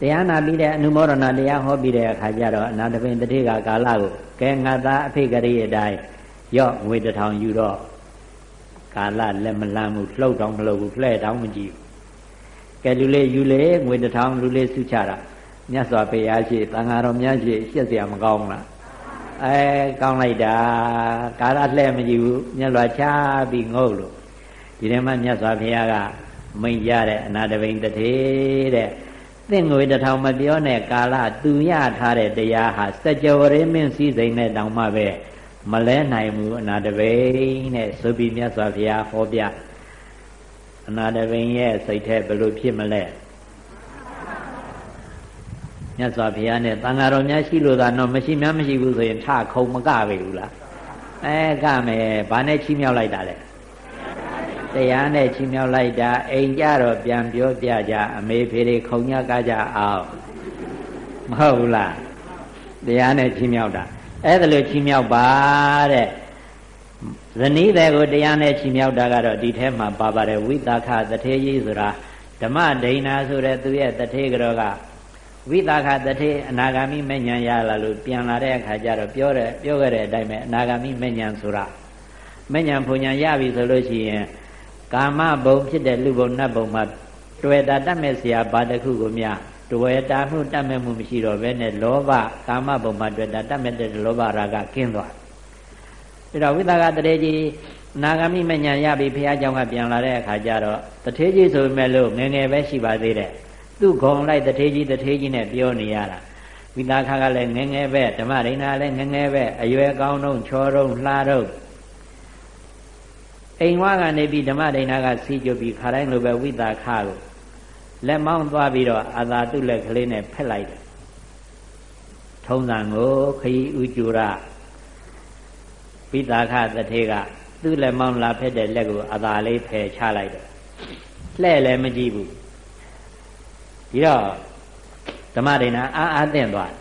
တရားနာပြီးတဲ့အနုမောဒနာတရားဟောပြီးတဲ့အခါကျတော့အနာတပင်တတိကကာလကိုကဲငါသားအဖိကရိအတိုင်းရော့ငွေတထောင်ယူတော့ကာလလက်မလန်းဘူးလှုပ်တောင်မလှုပ်ဘူးလှဲ့တောင်မကြည့်ဘူးကဲလူလေးယူလေငွေတထောင်လူလေးစုချတာမြတ်စွာဘုရားရှိတန်ဃာတော်များရှိရှက်เสียမကောင်းလားအဲကောင်းလိုက်တာကာလလှဲ့မကြည့်ဘူးမြတ်စွာချပြီးငုတ်လို့ဒီထဲမှာမြတ်စွာဘုရားကမိန်ကြတဲ့အနာတပိန်တထေတဲ့ သင်္ငွေတထောင်မပြောနဲ့ကာလသူရထားတဲ့တရားဟာစကြဝဠာမင်းစည်းစိမ်နဲ့တောင်မှပဲမလဲနိုင်ဘူးအနာတပိန်နဲ့ဆိုပြီးမြတ်စွာဘုရားဟောပြအနာတပိန်ရဲ့စိတ်ထဲဘယ်လိုဖြစ်မလဲမြတ်စွာဘုရားနဲ့တန်ဃာတော်များရှိလို့သာတော့မရှိများမရှိဘူးဆိုရင်ထခုံမကပဲဘူးလားအဲကမယ်ဘာနဲ့ချီးမြှောက်လိုက်တာလဲ တရားနဲ့ချီးမြှောက်လိုက်တာအိမ်ကြတော့ပြန်ပြောပြကြအမေဖေတွေခုံညကကြအောင်မဟုတ်ဘူးလားတရားနဲ့ချီးမြှောက်တာအဲ့ဒါလို့ချီးမြှောက်ပါတဲ့ဇနီးတဲ့ကိုတရားနဲ့ချီးမြှောက်တာကတော့ဒီထဲမှာပါပါတယ်ဝိသခတထေကြီးဆိုတာဓမ္မဒိဏဆိုတဲ့သူရဲ့တထေကြောကဝိသခတထေအနာဂါမိမဉ္ဇဉ်ရလာလို့ပြန်လာတဲ့အခါကျတော့ပြောတဲ့ပြောခဲ့တဲ့အတိုင်းပဲအနာဂါမိမဉ္ဇဉ်ဆိုတာမဉ္ဇဉ်ဘုံဉ္ဇဉ်ရပြီဆိုလို့ရှိရင် ကာမဘုံဖြစ်တဲ့လူဘုံနတ်ဘုံမှာတွေ့တာတတ်မဲ့ဆရာဘာတစ်ခုကိုများတွေ့တာမှုတတ်မဲ့မှုမရှိတော့ဘဲနဲ့လောဘကာမဘုံမှာတွေ့တာတတ်မဲ့တဲ့လောဘရာဂကင်းသွားအဲ့တော့ဝိသကတရေကြီးနာဂမိမညာရပြီဘုရားကြောင့်ကပြန်လာတဲ့အခါကျတော့တထေးကြီးဆိုပေမဲ့လို့ငငယ်ပဲရှိပါသေးတယ်သူ့ခုံလိုက်တထေးကြီးတထေးကြီးနဲ့ပြောနေရတာဝိသကကလည်းငငယ်ပဲဓမ္မရိဏလည်းငငယ်ပဲအရွယ်ကောင်းတော့ချောတော့လှတော့ အိမ်ဝါကနေပြီးဓမ္မဒိဏကစီးကြပြီးခါတိုင်းလိုပဲဝိတာခကိုလက်မောင်းသွားပြီးတော့အာသာတုလက်ကလေးနဲ့ဖက်လိုက်တယ်ထုံးစံကိုခရီးဥကျူရဝိတာခတထေကသူ့လက်မောင်းလာဖက်တဲ့လက်ကိုအာသာလေးဖယ်ချလိုက်တယ်လှဲ့လည်းမကြည့်ဘူးဒီတော့ဓမ္မဒိဏအာအာသင့်သွား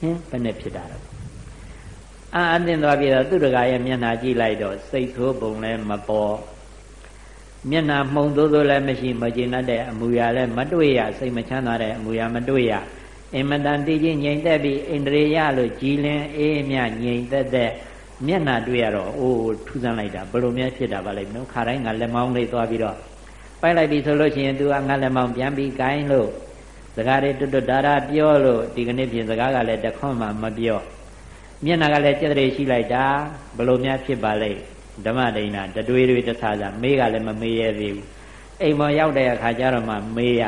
ဟင်ဘယ်နဲ့ဖြစ်တာတော့ အာအသင်သွားပြီးတော့သူတကာရဲ့မျက်နှာကြည့်လိုက်တော့စိတ်ဆိုးပုံလည်းမပေါ်မျက်နှာမှုံသိုးသိုးလည်းမရှိမကျေနပ်တဲ့အမူအရာလည်းမတွေ့ရစိတ်မချမ်းသာတဲ့အမူအရာမတွေ့ရအင်မတန်တည်ခြင်းငြိမ်သက်ပြီးဣန္ဒြေယလို့ကြည်လင်အေးမြငြိမ်သက်တဲ့မျက်နှာတွေ့ရတော့အိုးထူးဆန်းလိုက်တာဘယ်လိုများဖြစ်တာပါလိမ့်မလို့ခါတိုင်းကလက်မောင်းလေးသွားပြီးတော့ပိုက်လိုက်ပြီဆိုလို့ရှိရင် तू ကငါလက်မောင်းပြန်ပြီးကိုင်းလို့စကားတွေတွတ်တွတ်ဒါဒါပြောလို့ဒီကနေ့ပြင်စကားကလည်းတခွန်းမှမပြော မျက်နှာကလည်းကြက်တရေရှိလိုက်တာဘလို့များဖြစ်ပါလိမ့်ဓမ္မဒိဏတတွေးတွေတဆာဆာမေးကလည်းမမေးရသေးဘူးအိမ်ပေါ်ရောက်တဲ့အခါကျတော့မှမေးရ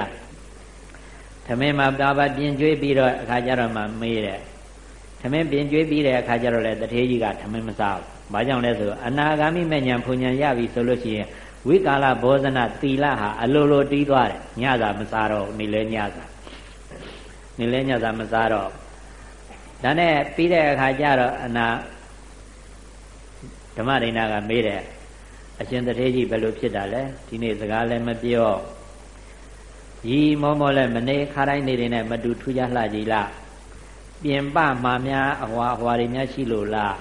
သမင်းမှာပါပါပြင်ကျွေးပြီးတော့အခါကျတော့မှမေးတယ်သမင်းပြင်ကျွေးပြီးတဲ့အခါကျတော့လေတထေးကြီးကသမင်းမစားဘူးဘာကြောင့်လဲဆိုအနာဂါမိမဲ့ညာဖုန်ညာရပြီဆိုလို့ရှိရင်ဝိကာလဘောဇနသီလဟာအလိုလိုတီးသွားတယ်ညစာမစားတော့နေလဲညစာနေလဲညစာမစားတော့ ဒါနဲ့ပြီးတဲ့အခါကျတော့အနာဓမ္မဒိဏကမေးတယ်အရှင်တထေးကြီးဘယ်လိုဖြစ်တာလဲဒီနေ့စကားလည်းမပြောရီမောမောလည်းမနေခါတိုင်းနေနေနဲ့မတူထူးခြားလှကြီးလားပြင်ပမှာများအဟွာအဟွာတွေများရှိလို့လား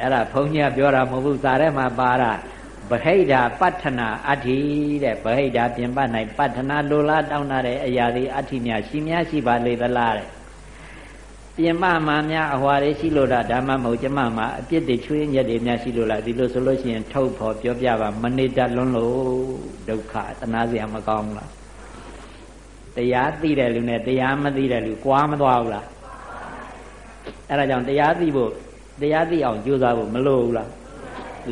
အဲ့ဒါဘုန်းကြီးပြောတာမဟုတ်ဘူးစာထဲမှာပါတာ ဗဟိတပဋ္ဌနာအဋ္ဌိတဲ့ဗဟိတပြင်ပ၌ပဋ္ဌနာလိုလားတောင်းတာတဲ့အရာတွေအဋ္ဌိများရှိများရှိပါလေသလားတဲ့ပြင်ပမှာများအဟွာတွေရှိလို့လားဓမ္မမဟုတ်ကျမမှာအပြစ်တွေချွေးရက်တွေများရှိလို့လားဒီလိုဆိုလို့ရှိရင်ထုတ်ဖို့ပြောပြပါမနေတတ်လွန်းလို့ဒုက္ခတနာစရာမကောင်းဘူးလားတရားသိတဲ့လူနဲ့တရားမသိတဲ့လူကွာမသွားဘူးလားအဲ့ဒါကြောင့်တရားသိဖို့တရားသိအောင်ကြိုးစားဖို့မလိုဘူးလား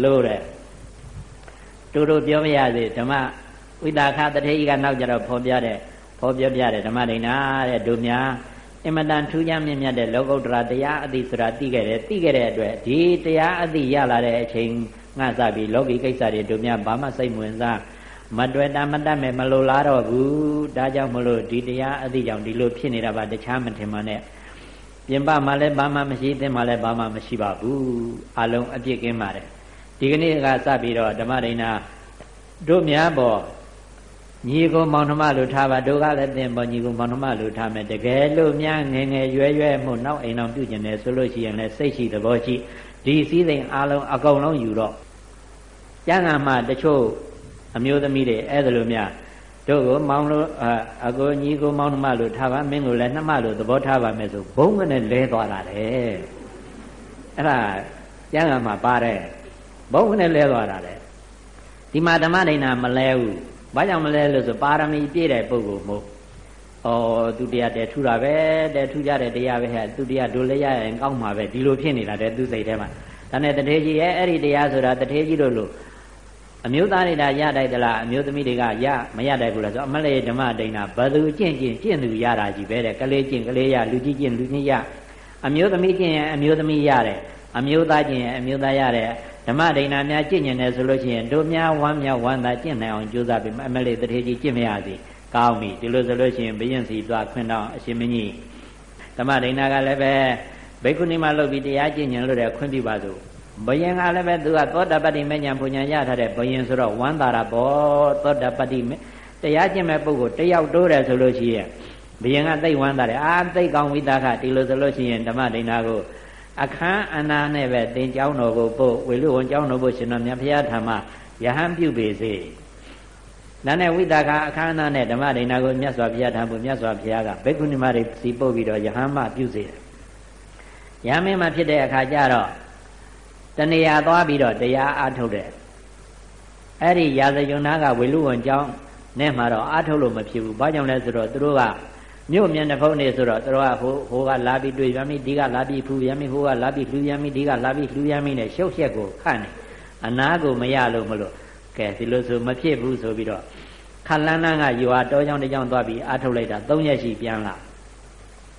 လိုတယ် တူတူပြောမရသေးဓမ္မဝိတာခတထေကြီးကနောက်ကြတော့ဖော်ပြတဲ့ဖော်ပြပြတဲ့ဓမ္မဒိဏတဲ့တို့များအမတန်ထူးခြားမြင့်မြတ်တဲ့လောကုတ္တရာတရားအသိဆိုတာသိခဲ့တယ်သိခဲ့တဲ့အတွက်ဒီတရားအသိရလာတဲ့အချိန်ငါစပြီးလောကီကိစ္စတွေတို့များဘာမှစိတ်ဝင်စားမတွေ့တာမတတ်မဲ့မလိုလားတော့ဘူးဒါကြောင့်မလို့ဒီတရားအသိကြောင့်ဒီလိုဖြစ်နေတာပါတခြားမထင်ပါနဲ့ပြင်ပမှာလည်းဘာမှမရှိသင်မှာလည်းဘာမှမရှိပါဘူးအလုံးအပြစ်ကင်းပါတယ် ဒီကနေ့ကစပြီးတော့ဓမ္မဒိဏတို့များပေါ်ညီကိုမောင်နှမလို့ထားပါတို့ကလည်းသင်ပေါ်ညီကိုမောင်နှမလို့ထားမယ်တကယ်လို့များငယ်ငယ်ရွယ်ရွယ်မှုနောက်အိမ်အောင်ပြုကျင်တယ်ဆိုလို့ရှိရင်လည်းစိတ်ရှိသဘောရှိဒီစည်းစိမ်အလုံးအကုန်လုံးယူတော့ကျမ်းဂန်မှာတချို့အမျိုးသမီးတွေအဲ့ဒါလိုများတို့ကိုမောင်လို့အကိုညီကိုမောင်နှမလို့ထားပါမင်းကိုလည်းနှမလို့သဘောထားပါမယ်ဆိုဘုံကနဲ့လဲသွားတာလေအဲ့ဒါကျမ်းဂန်မှာပါတယ် ဘုံကနဲ့လဲသွားတာလေဒီမှာဓမ္မဒိဋ္ဌာမလဲဘူးဘာကြောင့်မလဲလို့ဆိုပါရမီပြည့်တဲ့ပုဂ္ဂိုလ်မို့ဩသူတရားတဲထူတာပဲတဲထူကြတဲ့တရားပဲဟဲ့သူတရားဒုလည်းရရင်ကောင်းမှာပဲဒီလိုဖြစ်နေတာတဲ့သူစိတ်ထဲမှာဒါနဲ့တထေကြီးရဲ့အဲ့ဒီတရားဆိုတာတထေကြီးတို့လို့အမျိုးသားတွေကရတိုက်သလားအမျိုးသမီးတွေကရမရတိုက်ဘူးလားဆိုအမလေးဓမ္မဒိဋ္ဌာဘသူကျင့်ကျင့်ကျင့်သူရတာကြီးပဲတဲ့ကလေးကျင့်ကလေးရလူကြီးကျင့်လူကြီးရအမျိုးသမီးကျင့်ရင်အမျိုးသမီးရတယ်အမျိုးသားကျင့်ရင်အမျိုးသားရတယ် ဓမ္မဒိဋ္ဌာများကျင့်ကျင်တယ်ဆိုလို့ရှိရင်တို့များဝမ်းမြောက်ဝမ်းသာကျင့်နိုင်အောင်ကြိုးစားပြီးအမလေးတထေကြီးကျင့်မရစီကောင်းပြီဒီလိုဆိုလို့ရှိရင်ဘယင်စီသွားခွင့်တော့အရှင်မကြီးဓမ္မဒိဋ္ဌာကလည်းပဲဘိက္ခုနီမလုပ်ပြီးတရားကျင့်ကြံလို့တဲ့ခွင့်ပြုပါစို့ဘယင်ကလည်းပဲသူကသောတာပတ္တိမဉ္ဇဉ်ပူညာရထားတဲ့ဘယင်ဆိုတော့ဝမ်းသာတာပေါ့သောတာပတ္တိတရားကျင့်မဲ့ပုဂ္ဂိုလ်တယောက်တိုးတယ်ဆိုလို့ရှိရင်ဘယင်ကသိဝမ်းသာတယ်အာသိကောင်းဝိသကဒီလိုဆိုလို့ရှိရင်ဓမ္မဒိဋ္ဌာကို အခန်းအနာနဲ့ပဲသင်เจ้าတော်ကိုပို့ဝေလူဝန်เจ้าတော်ကိုရှင်တော်မြတ်ဘုရားထာမယဟန်ပြုပေစေနာနဲ့ဝိသကအခန်းအနာနဲ့ဓမ္မဒိဋ္ဌာကိုမြတ်စွာဘုရားထာမှုမြတ်စွာဘုရားကဘိက္ခုနီမတွေစီပုတ်ပြီးတော့ယဟန်မပြုစေတယ်ယဟန်မင်းမဖြစ်တဲ့အခါကျတော့တဏှာသွားပြီးတော့တရားအားထုတ်တယ်အဲ့ဒီရာဇယုံနာကဝေလူဝန်ကျောင်းနဲ့မှာတော့အားထုတ်လို့မဖြစ်ဘူးဘာကြောင့်လဲဆိုတော့သူတို့က မြို့မြန်တစ်ဖုံနေဆိုတော့သူတို့ကဟိုဟိုကလာပြီးတွေ့ရမီဒီကလာပြီးဖူရမီဟိုကလာပြီးလှူရမီဒီကလာပြီးလှူရမီနဲ့ရှုပ်ရက်ကိုခန့်နေအနာကိုမရလို့မလို့ကဲဒီလိုဆိုမဖြစ်ဘူးဆိုပြီးတော့ခလန်းလန်းကယူဟာတောကြောင်တကြောင်သွားပြီးအားထုတ်လိုက်တာ၃ရက်ရှိပြန်လာ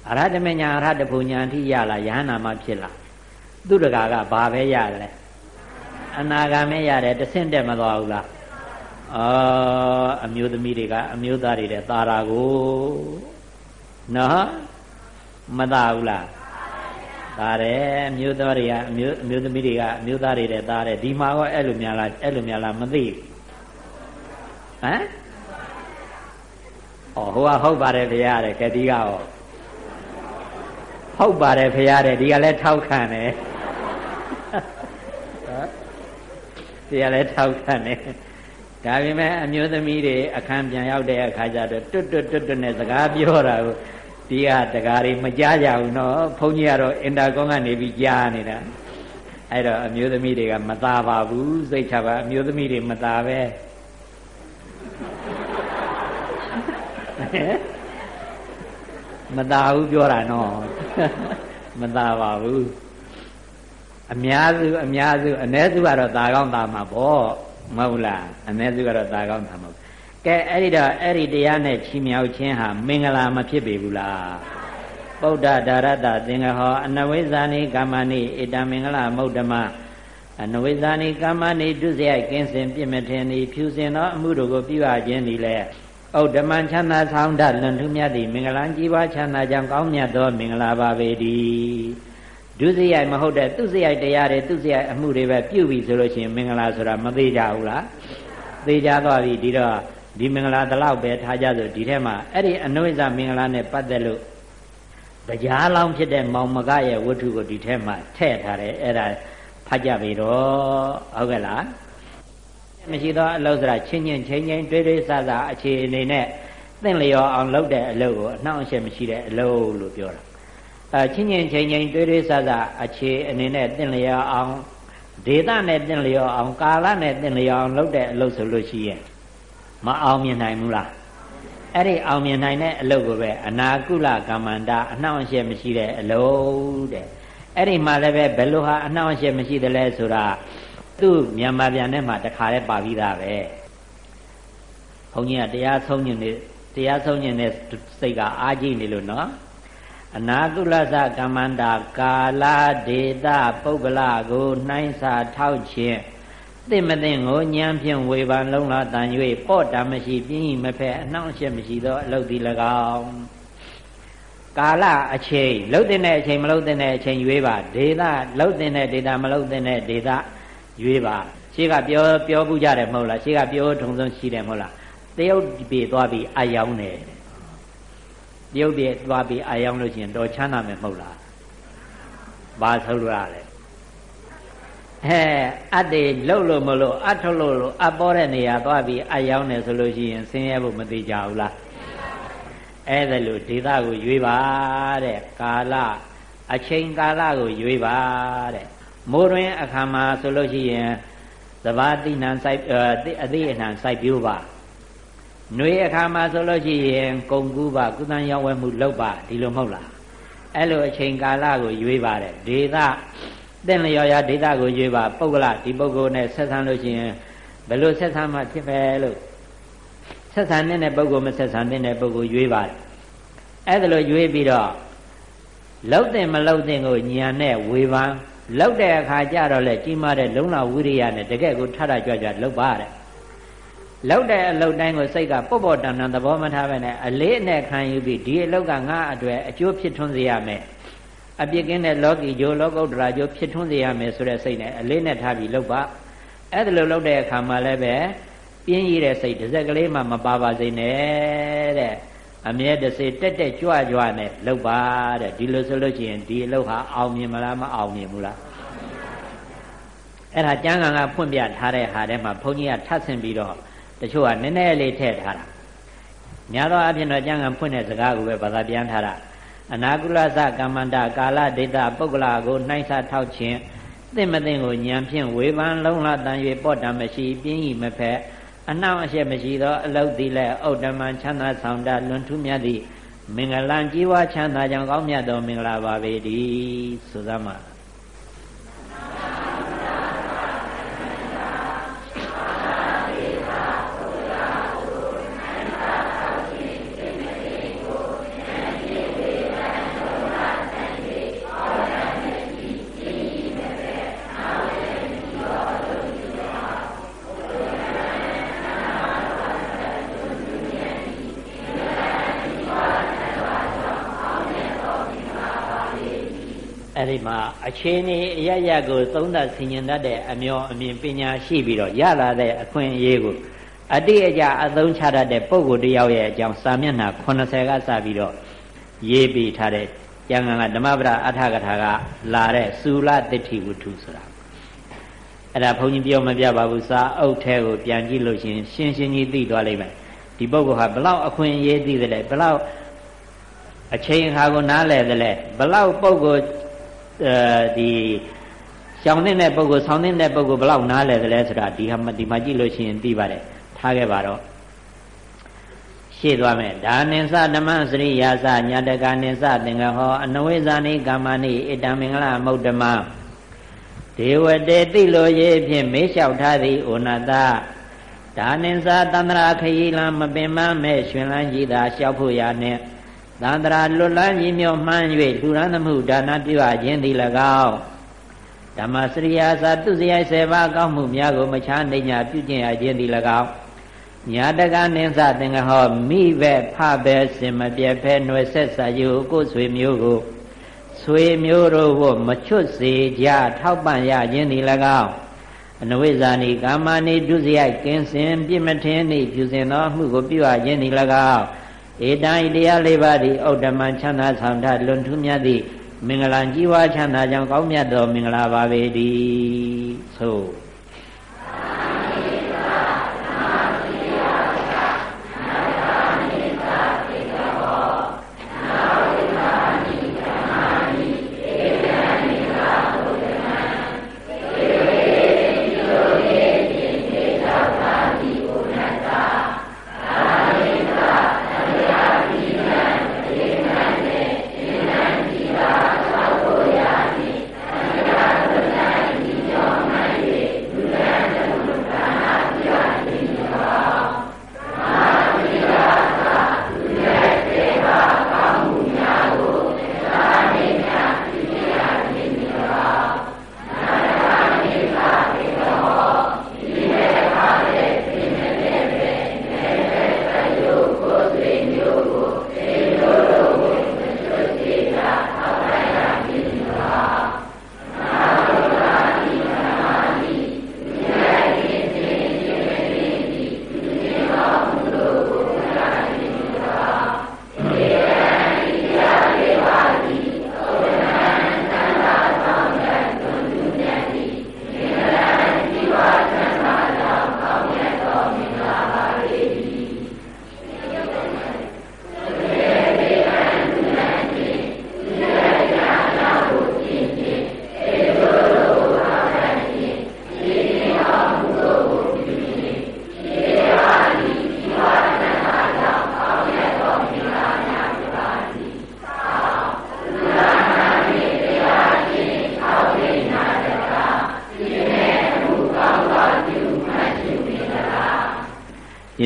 အရဟတမညာအရဟတဘုံညာအထိရလာယဟနာမဖြစ်လာသူတကာကဘာပဲရတယ်အနာဂါမဲရတယ်တဆင့်တက်မသွားဘူးလားအာအမျိုးသမီးတွေကအမျိုးသားတွေတဲ့သာရာကို နော်မသာဘူးလားသာတယ်အမျိုးသားတွေကအမျိုးအမျိုးသမီးတွေကအမျိုးသားတွေတဲ့သာတယ်ဒီမှာတော့အဲ့လိုများလားအဲ့လိုများလားမသိဘူးဟမ်ဩဟိုကဟုတ်ပါတယ်ဘုရားတဲ့ကတိကရောဟုတ်ပါတယ်ဘုရားတဲ့ဒီကလည်းထောက်ခံတယ်ဒီကလည်းထောက်ခံတယ်ဒါပေမဲ့အမျိုးသမီးတွေအခန်းပြန်ရောက်တဲ့အခါကျတော့တွတ်တွတ်တွတ်တွတ်နဲ့စကားပြောတာကို ဒီကတကားတွေမကြားကြဘူးနော်ဘုန်းကြီးကတော့အင်တာကွန်ကနေပြီးကြားနေတာအဲ့တော့အမျိုးသမီးတွေကမသားပါဘူးစိတ်ချပါအမျိုးသမီးတွေမသားပဲမသားဘူးပြောတာနော်မသားပါဘူးအများစုအများစုအ ਨੇ စုကတော့ตาကောင်းตาမှာပေါ့မဟုတ်လားအ ਨੇ စုကတော့ตาကောင်းตาမှာ ကဲအဲ့ဒီတော့အဲ့ဒီတရားနဲ့ချီမြောက်ခြင်းဟာမင်္ဂလာမဖြစ်ပေဘူးလားပုဒ္ဒဒါရတသင်္ဃဟောအနဝိဇာနိကာမနိဣတမင်္ဂလာမௌဒ္ဓမအနဝိဇာနိကာမနိဒုစရိုက်ကင်းစင်ပြည့်မထင်သည်ဖြူစင်သောအမှုတို့ကိုပြုအပ်ခြင်းသည်လည်းဩဓမ္မချမ်းသာဆောင်တလွန်ထူးမြတ်သည့်မင်္ဂလာကြီးပွားချမ်းသာကြောင့်ကောင်းမြတ်သောမင်္ဂလာပါပေတည်းဒုစရိုက်မဟုတ်တဲ့သူစရိုက်တရားတွေသူစရိုက်အမှုတွေပဲပြုပြီဆိုလို့ရှိရင်မင်္ဂလာဆိုတာမသေးကြဘူးလားသေကြသွားပြီဒီတော့ ဒီမင်္ဂလာတလောက်ပဲထားကြဆိုဒီထဲမှာအဲ့ဒီအနုိဇမင်္ဂလာနဲ့ပတ်သက်လို့တရားလောင်းဖြစ်တဲ့မောင်မကရဲ့ဝတ္ထုကိုဒီထဲမှာထည့်ထားတယ်အဲ့ဒါဖတ်ကြပြီတော့ဟုတ်ကဲ့လားမရှိသောအလုပ်စရာချင်းချင်းချင်းချင်းတွေးတွေးဆဆအခြေအနေနဲ့သင်လျော်အောင်လုပ်တဲ့အလုပ်ကိုအနှောင့်အယှက်မရှိတဲ့အလုပ်လို့ပြောတာအဲချင်းချင်းချင်းချင်းတွေးတွေးဆဆအခြေအနေနဲ့သင်လျော်အောင်ဒေသနဲ့သင်လျော်အောင်ကာလနဲ့သင်လျော်အောင်လုပ်တဲ့အလုပ်ဆိုလို့ရှိရင် မအောင်မြင်နိုင်ဘူးလားအဲ့ဒီအောင်မြင်နိုင်တဲ့အလုပ်ကိုပဲအနာကုလကမ္မန္တာအနှောင့်အယှက်မရှိတဲ့အလုပ်တဲ့အဲ့ဒီမှာလည်းပဲဘယ်လိုဟာအနှောင့်အယှက်မရှိတယ်လဲဆိုတာသူ့မြန်မာပြန်ထဲမှာတခါတည်းပါပြီးသားပဲဘုန်းကြီးကတရားဆုံးညင်နေတရားဆုံးညင်တဲ့စိတ်ကအားကြီးနေလို့နော်အနာကုလသကမ္မန္တာကာလဒေတာပုဂ္ဂလကိုနှိုင်းစာထောက်ခြင်း သင့်မသင့်ကိုညံဖြင့်ဝေဖန်လုံးလာတန်၍ပေါ့တာမရှိပြင်းဤမဖက်အနှောင့်အယှက်မရှိသောအလုတ်ဒီ၎င်းကာလအချိန်လှုပ်တဲ့အချိန်မလှုပ်တဲ့အချိန်ရွေးပါဒေတာလှုပ်တဲ့ဒေတာမလှုပ်တဲ့ဒေတာရွေးပါရှေ့ကပြောပြောဘူးကြတယ်မဟုတ်လားရှေ့ကပြောထုံဆုံးရှိတယ်မဟုတ်လားတရုတ်ပြေသွားပြီးအာယောင်းတယ်တရုတ်ပြေသွားပြီးအာယောင်းလို့ရှိရင်တော်ချမ်းသာမယ်မဟုတ်လားဘာဆိုလို့ရလဲဟ အဲအတ္တေလှုပ်လို့မလို့အထုတ်လို့လို့အပေါ်တဲ့နေရာသွားပြီးအယောင်းနေဆိုလို့ရှိရင်ဆင်းရဲဖို့မသေးကြဘူးလားအဲ့ဒါလို့ဒေသကိုရွေးပါတဲ့ကာလအချိန်ကာလကိုရွေးပါတဲ့မိုးတွင်အခါမှာဆိုလို့ရှိရင်သဘာတိနံစိုက်အသိအနှံစိုက်ပြိုးပါနှွေအခါမှာဆိုလို့ရှိရင်ကုံကူးပါကုသံရောက်ဝဲမှုလုပ်ပါဒီလိုမဟုတ်လားအဲ့လိုအချိန်ကာလကိုရွေးပါတယ်ဒေသ တင့်လျော်ရာဒေသကိုရွေးပါပုဂ္ဂလဒီပုဂ္ဂိုလ်နဲ့ဆက်ဆံလို့ရှိရင်ဘယ်လိုဆက်ဆံမှဖြစ်ပဲလို့ဆက်ဆံတဲ့ပုဂ္ဂိုလ်မဆက်ဆံတဲ့ပုဂ္ဂိုလ်ရွေးပါတယ်အဲ့ဒါလိုရွေးပြီးတော့လောက်တဲ့မလောက်တဲ့ကိုညာနဲ့ဝေဖန်လောက်တဲ့အခါကျတော့လေကြီးမားတဲ့လုံလဝိရိယနဲ့တကယ့်ကိုထထကြွကြွလောက်ပါတဲ့လောက်တဲ့အလုပ်တိုင်းကိုစိတ်ကပေါ့ပေါ့တန်တန်သဘောမထားပဲနဲ့အလေးနဲ့ခံယူပြီးဒီအလုပ်ကငါအတွေ့အကျိုးဖြစ်ထွန်းစေရမယ် အပြစ်ကင်းတဲ့လောကီဂျိုလောကုတ္တရာဂျိုဖြစ်ထွန်းစေရမယ်ဆိုတဲ့စိတ်နဲ့အလေးနဲ့ထားပြီးလုပ်ပါအဲ့ဒါလိုလုပ်တဲ့အခါမှာလည်းပဲပြင်းရည်တဲ့စိတ်တစ်စက်ကလေးမှမပါပါစေနဲ့တဲ့အမြဲတစေတက်တက်ကြွကြွနဲ့လုပ်ပါတဲ့ဒီလိုဆိုလို့ရှိရင်ဒီအလုပ်ဟာအောင်မြင်မလားမအောင်မြင်ဘူးလားအဲ့ဒါကျမ်းဂန်ကဖွင့်ပြထားတဲ့ဟာထဲမှာဘုန်းကြီးကထပ်ဆင်ပြီးတော့တချို့ကနည်းနည်းလေးထည့်ထားတာညာတော့အပြင်တော့ကျမ်းဂန်ဖွင့်တဲ့စကားကိုပဲဘာသာပြန်ထားတာ အနာကုလသကမ္မန္တကာလဒိဋ္ဌပုဂ္ဂလာကိုနှိုင်းဆထောက်ခြင်းသင့်မသိကိုဉာဏ်ဖြင့်ဝေဖန်လုံးလတန်၍ပော့တံမရှိပြင်းဤမဖက်အနှောင့်အယှက်မရှိသောအလုတ်သည်လည်းဥဒ္ဓမံချမ်းသာဆောင်တာလွန်ထူးမြတ်သည့်မင်္ဂလံကြီးဝါချမ်းသာကြောင့်ကောင်းမြတ်သောမင်္ဂလာပါပေတည်းဆိုသမှာ အဲ့ဒီမှာအခြေအနေအရရကို သုံးသပ်ဆင်ញင်တတ်တဲ့အမျောအမြင်ပညာရှိပြီးတော့ရလာတဲ့အခွင့်အရေးကိုအတိအကျအသုံးချတတ်တဲ့ပုဂ္ဂိုလ်တယောက်ရဲ့အကြောင်းစာမျက်နှာ80ကစပြီးတော့ရေးပြီးထားတဲ့ကျမ်းဂန်ကဓမ္မပဒအထာကထာကလာတဲ့စူလတ္တိဝုထုဆိုတာအဲ့ဒါဘုန်းကြီးပြောမပြပါဘူးစာအုပ်ထဲကိုပြန်ကြည့်လို့ရှင်ရှင်းရှင်းကြီးသိသွားလိမ့်မယ်ဒီပုဂ္ဂိုလ်ဟာဘလောက်အခွင့်အရေးသိတယ်လဲဘလောက်အချိန်အခါကိုနားလည်တယ်လဲဘလောက်ပုဂ္ဂိုလ်အဲ ဒီရှောင်တဲ့ပုဂ္ဂိုလ်ဆောင်းတဲ့ပုဂ္ဂိုလ်ဘလောက်နားလဲသလဲဆိုတာဒီဟာဒီမှာကြည့်လို့ရှိရင်သိပါတယ်ထားခဲ့ပါတော့ရှေ့သွားမယ်ဒါနိသဓမ္မစရိယာစညာတကနိသသင်္ကဟောအနဝိဇာနိကာမနိဣတံမင်္ဂလမௌတ္တမဒေဝတေတိလိုရေးဖြင့်မေးလျှောက်ထားသည်ဩနတဒါနိသသန္တရာခရီလံမပင်မမဲ့ရှင်လန်းကြီးသာလျှောက်ဖို့ရနှင့် သန္တရာလွတ်လန်းကြီးမြောမှန်း၍လူရန်သမှုဒါနပြုအပ်ခြင်းသည်၎င်းဓမ္မစရိယာသာသူစရိုက်ဆေပါကောင်းမှုများကိုမချားနေညာပြုကျင့်အပ်ခြင်းသည်၎င်းညာတကနိသသင်္ကဟောမိဘဖပဲစင်မပြဲဖဲနှွယ်ဆက်စာယူကိုဆွေမျိုးကိုဆွေမျိုးတို့ကိုမချွတ်စေကြထောက်ပံ့ရခြင်းသည်၎င်းအနဝိဇာနိကာမနိဒုစရိုက်ကင်းစင်ပြစ်မထင်းနိပြုစင်သောမှုကိုပြုအပ်ခြင်းသည်၎င်း ဧတံဤတရားလေးပါးသည်ဩတ္တမံချမ်းသာဆောင်တာလွန်ထူးမြတ်သည့်မင်္ဂလာကြီးဝါချမ်းသာကြောင့်ကောင်းမြတ်သောမင်္ဂလာပါပေတည်းသို့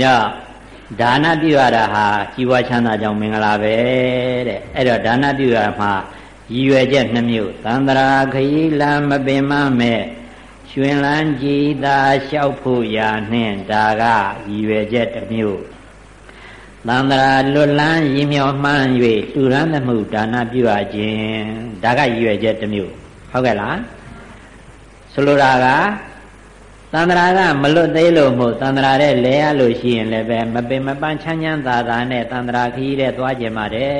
ဒီတော့ဒါနပြုရတာဟာជីវချမ်းသာကြောင့်မင်္ဂလာပဲတဲ့အဲ့တော့ဒါနပြုရမှာရည်ရွယ်ချက်နှမျိုးသန္တရာခရီးလမ်းမပင်မမဲ့ရွှင်လန်းကြည်သာလျှောက်ဖို့ရာနှင့်ဒါကရည်ရွယ်ချက်တစ်မျိုးသန္တရာလွတ်လန်းရည်မြော်မှန်း၍လူရန်သမှုဒါနပြုရခြင်းဒါကရည်ရွယ်ချက်တစ်မျိုးဟုတ်ကဲ့လားဆိုလိုတာက သန္တရာကမလွတ်သေးလို့မို့သန္တရာတဲ့လဲရလို့ရှိရင်လည်းပဲမပင်မပန်းချမ်းချမ်းသာသာနဲ့သန္တရာခရီးတဲ့သွားကြမှာတဲ့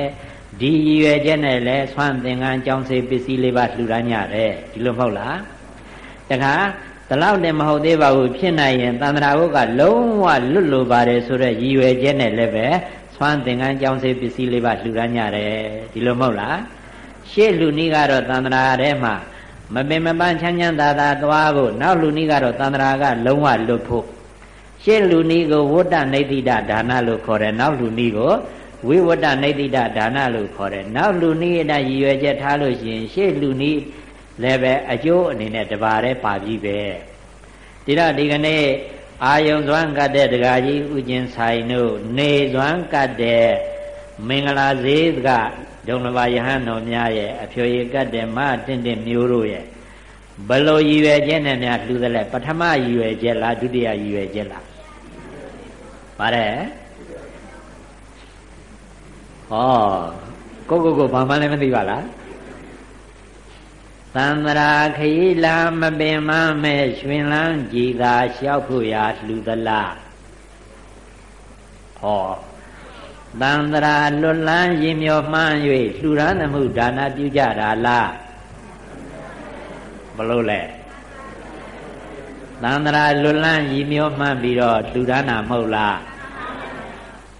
ဒီရည်ရွယ်ချက်နဲ့လဲဆွမ်းသင်္ကန်းကြောင်းစေပစ္စည်းလေးပါလှူဒါန်းကြတယ်ဒီလိုမဟုတ်လားတခါဒီလောက်နဲ့မဟုတ်သေးပါဘူးဖြစ်နိုင်ရင်သန္တရာဘုတ်ကလုံးဝလွတ်လိုပါတယ်ဆိုတော့ရည်ရွယ်ချက်နဲ့လည်းပဲဆွမ်းသင်္ကန်းကြောင်းစေပစ္စည်းလေးပါလှူဒါန်းကြတယ်ဒီလိုမဟုတ်လားရှေ့လူနည်းကတော့သန္တရာထဲမှာ မပင်မပန်းချမ်းချမ်းသာသာသွားဖို့နောက်လူနည်းကတော့သန္တရာကလုံးဝလွတ်ဖို့ရှေ့လူနည်းကိုဝဋ္ဌနေတိတဒါနလို့ခေါ်တယ်နောက်လူနည်းကိုဝိဝတ္တနေတိတဒါနလို့ခေါ်တယ်နောက်လူနည်းအတိုင်းရည်ရွယ်ချက်ထားလို့ရှိရင်ရှေ့လူနည်းလည်းပဲအကျိုးအနေနဲ့တပါးတည်းပါပြီပဲဒီတော့ဒီကနေ့အာယုံသွမ်းကတ်တဲ့ဒကာကြီးဥကျင်ဆိုင်တို့နေသွမ်းကတ်တဲ့မင်္ဂလာဈေးက ဒုံလဘယဟန်တော်များရဲ့အဖြိုရည်ကတ်တဲ့မတင့်တင့်မျိုးတို့ရဲ့ဘလို့ရည်ရွယ်ချက်နဲ့များလှူသလဲပထမရည်ရွယ်ချက်လားဒုတိယရည်ရွယ်ချက်လားပါတယ်ဟောကိုကိုကိုဘာမှလည်းမသိပါလားသန္တရာခရီးလာမပင်မမဲ့ရွှင်လန်းကြည်သာလျှောက်ဖို့ရာလှူသလားဟော သန္တရာလွတ်လန်းရင်မျောမှန်း၍လှူရမ်းမှုဒါနပြုကြတာလားဘလို့လဲသန္တရာလွတ်လန်းရင်မျောမှန်းပြီးတော့လှူဒါနာမဟုတ်လား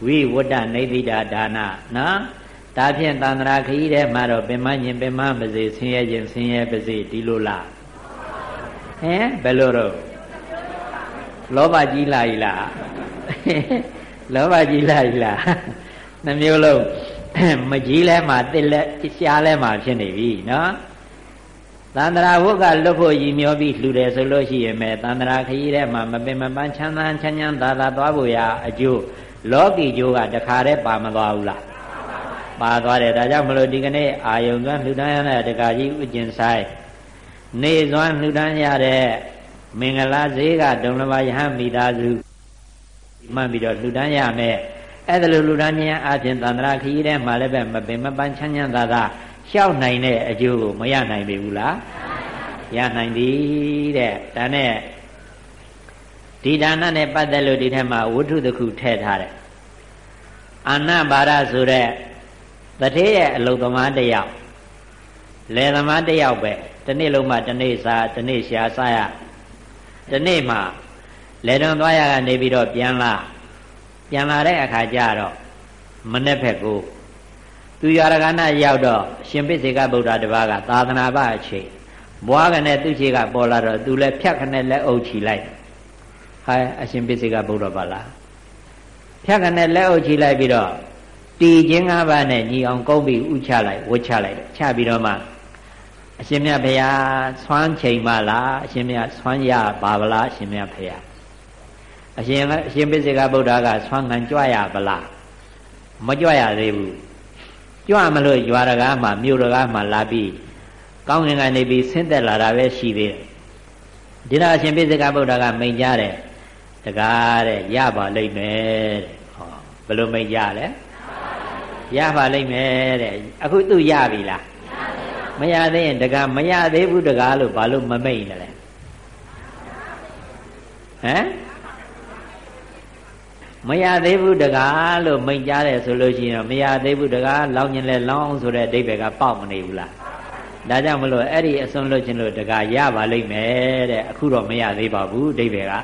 ဝိဝတ္တနေတိတာဒါနနော်ဒါဖြင့်တန္တရာခရီးထဲမှာတော့ပင်မညင်ပင်မပါစေဆင်းရဲခြင်းဆင်းရဲပါစေဒီလိုလားဟင်ဘယ်လိုတော့လောဘကြီးလာ ਈ လားလောဘကြီးလာ ਈ လား နှမျိုးလုံးမကြီးလဲမှာတစ်လက်ရှားလဲမှာဖြစ်နေပြီနော်သန္တရာဝုတ်ကလွတ်ဖို့ရည်မျောပြီးလှူတယ်ဆိုလို့ရှိရင်ပဲသန္တရာခရီးထဲမှာမပင်မပန်းချမ်းသာချမ်းချမ်းသာသာသွားဖို့ရအကျိုးလောကီကျိုးကတခါတည်းပါမသွားဘူးလားပါသွားတယ်ဒါကြောင့်မလို့ဒီကနေ့အာယုံကလှူဒန်းရတဲ့တကာကြီးဥကျင်ဆိုင်နေစွမ်းလှူဒန်းရတဲ့မင်္ဂလာဈေးကဒုံလဘယဟန်မိသားစုမှတ်ပြီးတော့လှူဒန်းရမယ် အဲ့ဒါလိုလှူဒန်းခြင်းအပြင်သန္တရာခရီးထဲမှာလည်းပဲမပင်မပန်းချမ်းချမ်းသာသာရှောက်နိုင်တဲ့အကျိုးကိုမရနိုင်ပြီဘူးလားရနိုင်ပြီတဲ့ဒါနဲ့ဒီဒါနနဲ့ပတ်သက်လို့ဒီထက်မှာဝတ္ထုတစ်ခုထည့်ထားတယ်အာနဘာရဆိုတဲ့တထေးရဲ့အလုံသမားတယောက်လယ်သမားတယောက်ပဲဒီနေ့လုံးမှဒီနေ့စားဒီနေ့ရှာစားရဒီနေ့မှလယ်တွန်သွားရကနေပြီးတော့ပြန်လာ ပြန်လာတဲ့အခါကျတော့မနေ့ဖက်ကိုသူရရကနာရောက်တော့ရှင်ပိစေကဗုဒ္ဓတပါးကသာသနာ့ဘအချိန်ဘွားကနဲ့သူ့ခြေကပေါ်လာတော့သူလည်းဖြတ်ခနဲ့လက်အုပ်ချီလိုက်ဟာအရှင်ပိစေကဗုဒ္ဓပါလားဖြတ်ခနဲ့လက်အုပ်ချီလိုက်ပြီးတော့တီခြင်းငါးပါးနဲ့ညီအောင်ကုန်းပြီးဥချလိုက်ဝှချလိုက်ချပြီးတော့မှအရှင်မြတ်ဘုရားဆွမ်းချိန်ပါလားအရှင်မြတ်ဆွမ်းရပါဗလားအရှင်မြတ်ဘုရား အရှင်အရှင်ပိစိကဗုဒ္ဓကဆွမ်းငံကြွရပါလားမကြွရသေးဘူးကြွမလို့ရွာတကားမှာမြို့တကားမှာလာပြီးကောင်းငင်ကနေပြီးဆင်းသက်လာတာပဲရှိသေးတယ်ဒီတော့အရှင်ပိစိကဗုဒ္ဓကမိန်ကြတယ်တကားတဲ့ရပါလိမ့်မယ်တဲ့ဟောဘယ်လိုမိန်ကြလဲရပါလိမ့်မယ်တဲ့အခုသူရပြီလားမရသေးရင်တကားမရသေးဘူးတကားလို့ဘာလို့မမိတ်နေလဲဟမ် မရသေးဘူးတကားလို့မိန်ကြားတယ်ဆိုလို့ရှိရင်မရသေးဘူးတကားလောင်းရင်လဲလောင်းဆိုတဲ့အဓိပ္ပာယ်ကပေါက်မနေဘူးလားဒါကြောင့်မလို့အဲ့ဒီအစွန်းလို့ခြင်းလို့တကားရပါလိမ့်မယ်တဲ့အခုတော့မရသေးပါဘူးအဓိပ္ပာယ်က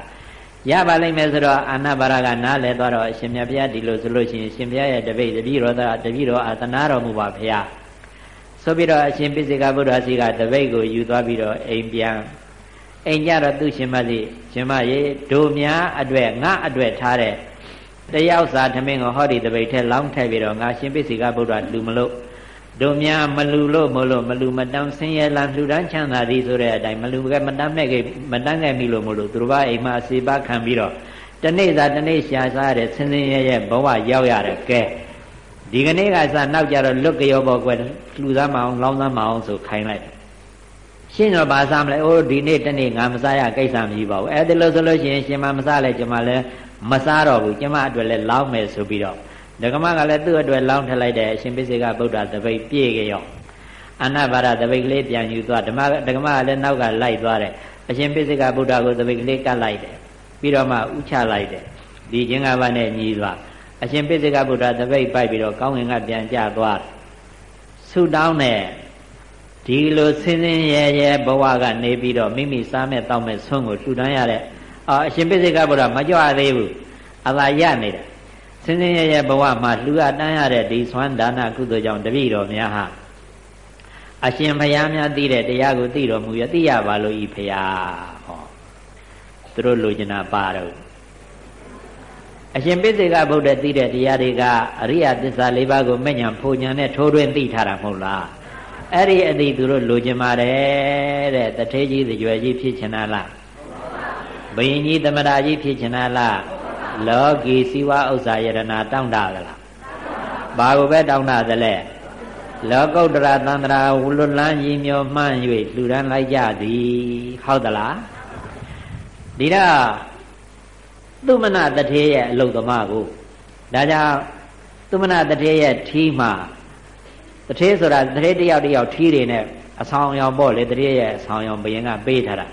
ရပါလိမ့်မယ်ဆိုတော့အာနာပါရကနားလဲသွားတော့အရှင်မြတ်ဘုရားဒီလိုဆိုလို့ရှိရင်ရှင်ဘုရားရဲ့တပိတ်တပိရောသတပိရောအာသနာတော်မူပါဘုရားဆိုပြီးတော့အရှင်ပိစိကဗုဒ္ဓစီကတပိတ်ကိုယူသွားပြီးတော့အိမ်ပြန်အိမ်ကြတော့သူရှင်မလေးရှင်မရေဒိုများအတွေ့ငါအတွေ့ထားတဲ့ တယောက်စာထမင်းကိုဟောဒီတပိတ်ထဲလောင်းထည့်ပြီးတော့ငါရှင်ပိစိကဗုဒ္ဓလူမလို့တို့များမလူလို့မလို့မလူမတန်းဆင်းရဲလာလှူဒန်းချမ်းသာသည်ဆိုတဲ့အတိုင်းမလူကမတန်းမဲ့ကမတန်းခဲ့ပြီလို့မလို့သူတို့ဘာအိမ်မှာစေပါခံပြီးတော့တနေ့သာတနေ့ရှာစားတဲ့ဆင်းဆင်းရဲရဲဘဝရောက်ရတယ်ကဲဒီကနေ့ကစနောက်ကြတော့လွတ်ကြောပေါ်ကွယ်လှူသားမအောင်လောင်းသားမအောင်ဆိုခိုင်းလိုက်ရှင်းတော့ဘာစားမလဲအိုးဒီနေ့တနေ့ငါမစားရကိစ္စမရှိပါဘူးအဲ့ဒါလို့ဆိုလို့ရှိရင်ရှင်မမစားလဲကျွန်မလည်း မစားတော့ဘူးကျွန်မအတွက်လည်းလောင်းမယ်ဆိုပြီးတော့ဒကမကလည်းသူ့အတွက်လောင်းထလိုက်တယ်အရှင်ပိစိကဗုဒ္ဓတပိတ်ပြည့်ကြရောအနဘာရတပိတ်ကလေးပြန်ယူသွားဓမ္မဒကမကလည်းနောက်ကလိုက်သွားတယ်အရှင်ပိစိကဗုဒ္ဓကိုတပိတ်ကလေးကတ်လိုက်တယ်ပြီးတော့မှဥချလိုက်တယ်ဒီကျင်္ဂဘာနဲ့ညီးသွားအရှင်ပိစိကဗုဒ္ဓတပိတ်ပိုက်ပြီးတော့ကောင်းငင်ကပြန်ကြသွားဆုတောင်းတဲ့ဒီလိုဆင်းဆင်းရဲရဲဘဝကနေပြီးတော့မိမိစားမဲ့တောက်မဲ့ဆွမ်းကိုလှူဒန်းရတဲ့ အာအရှင်ပိစိကဗုဒ္ဓမကြွသေးဘူးအသာရနေတာဆင်းဆင်းရဲရဲဘဝမှာလှူအပ်တန်းရတဲ့ဒီဆွမ်းဒါနကုသိုလ်ကြောင့်တပည့်တော်များဟာအရှင်ဘုရားများသိတဲ့တရားကိုသိတော်မူရသိရပါလို့ဤဘုရားဟောသူတို့လိုချင်တာပါတော့အရှင်ပိစိကဗုဒ္ဓသိတဲ့တရားတွေကအရိယသစ္စာ၄ပါးကိုမဲ့ညာဖို့ညာနဲ့ထိုးတွင်းသိထားတာမဟုတ်လားအဲ့ဒီအသည့်သူတို့လိုချင်ပါတယ်တဲ့တထေးကြီးတကြွယ်ကြီးဖြစ်ချင်တာလား ဘယင်ကြီးသမရာကြီးဖြစ်ချင်တာလားလောကီစီဝဥစ္စာယရဏတောင်းတသလားဘာကိုပဲတောင်းတသလဲလောကုတ္တရာသန္တရာဝလွတ်လန်းကြီးမျောမှန်း၍လူရန်လိုက်ကြသည်ဟုတ်သလားဒီတော့သုမနတထေရဲ့အလုသမားကိုဒါကြောင့်သုမနတထေရဲ့ထီးမှာတထေဆိုတာတထေတယောက်တယောက်ထီးတွေနဲ့အဆောင်ရောင်ပေါ့လေတထေရဲ့အဆောင်ရောင်ဘယင်ကပေးထားတာ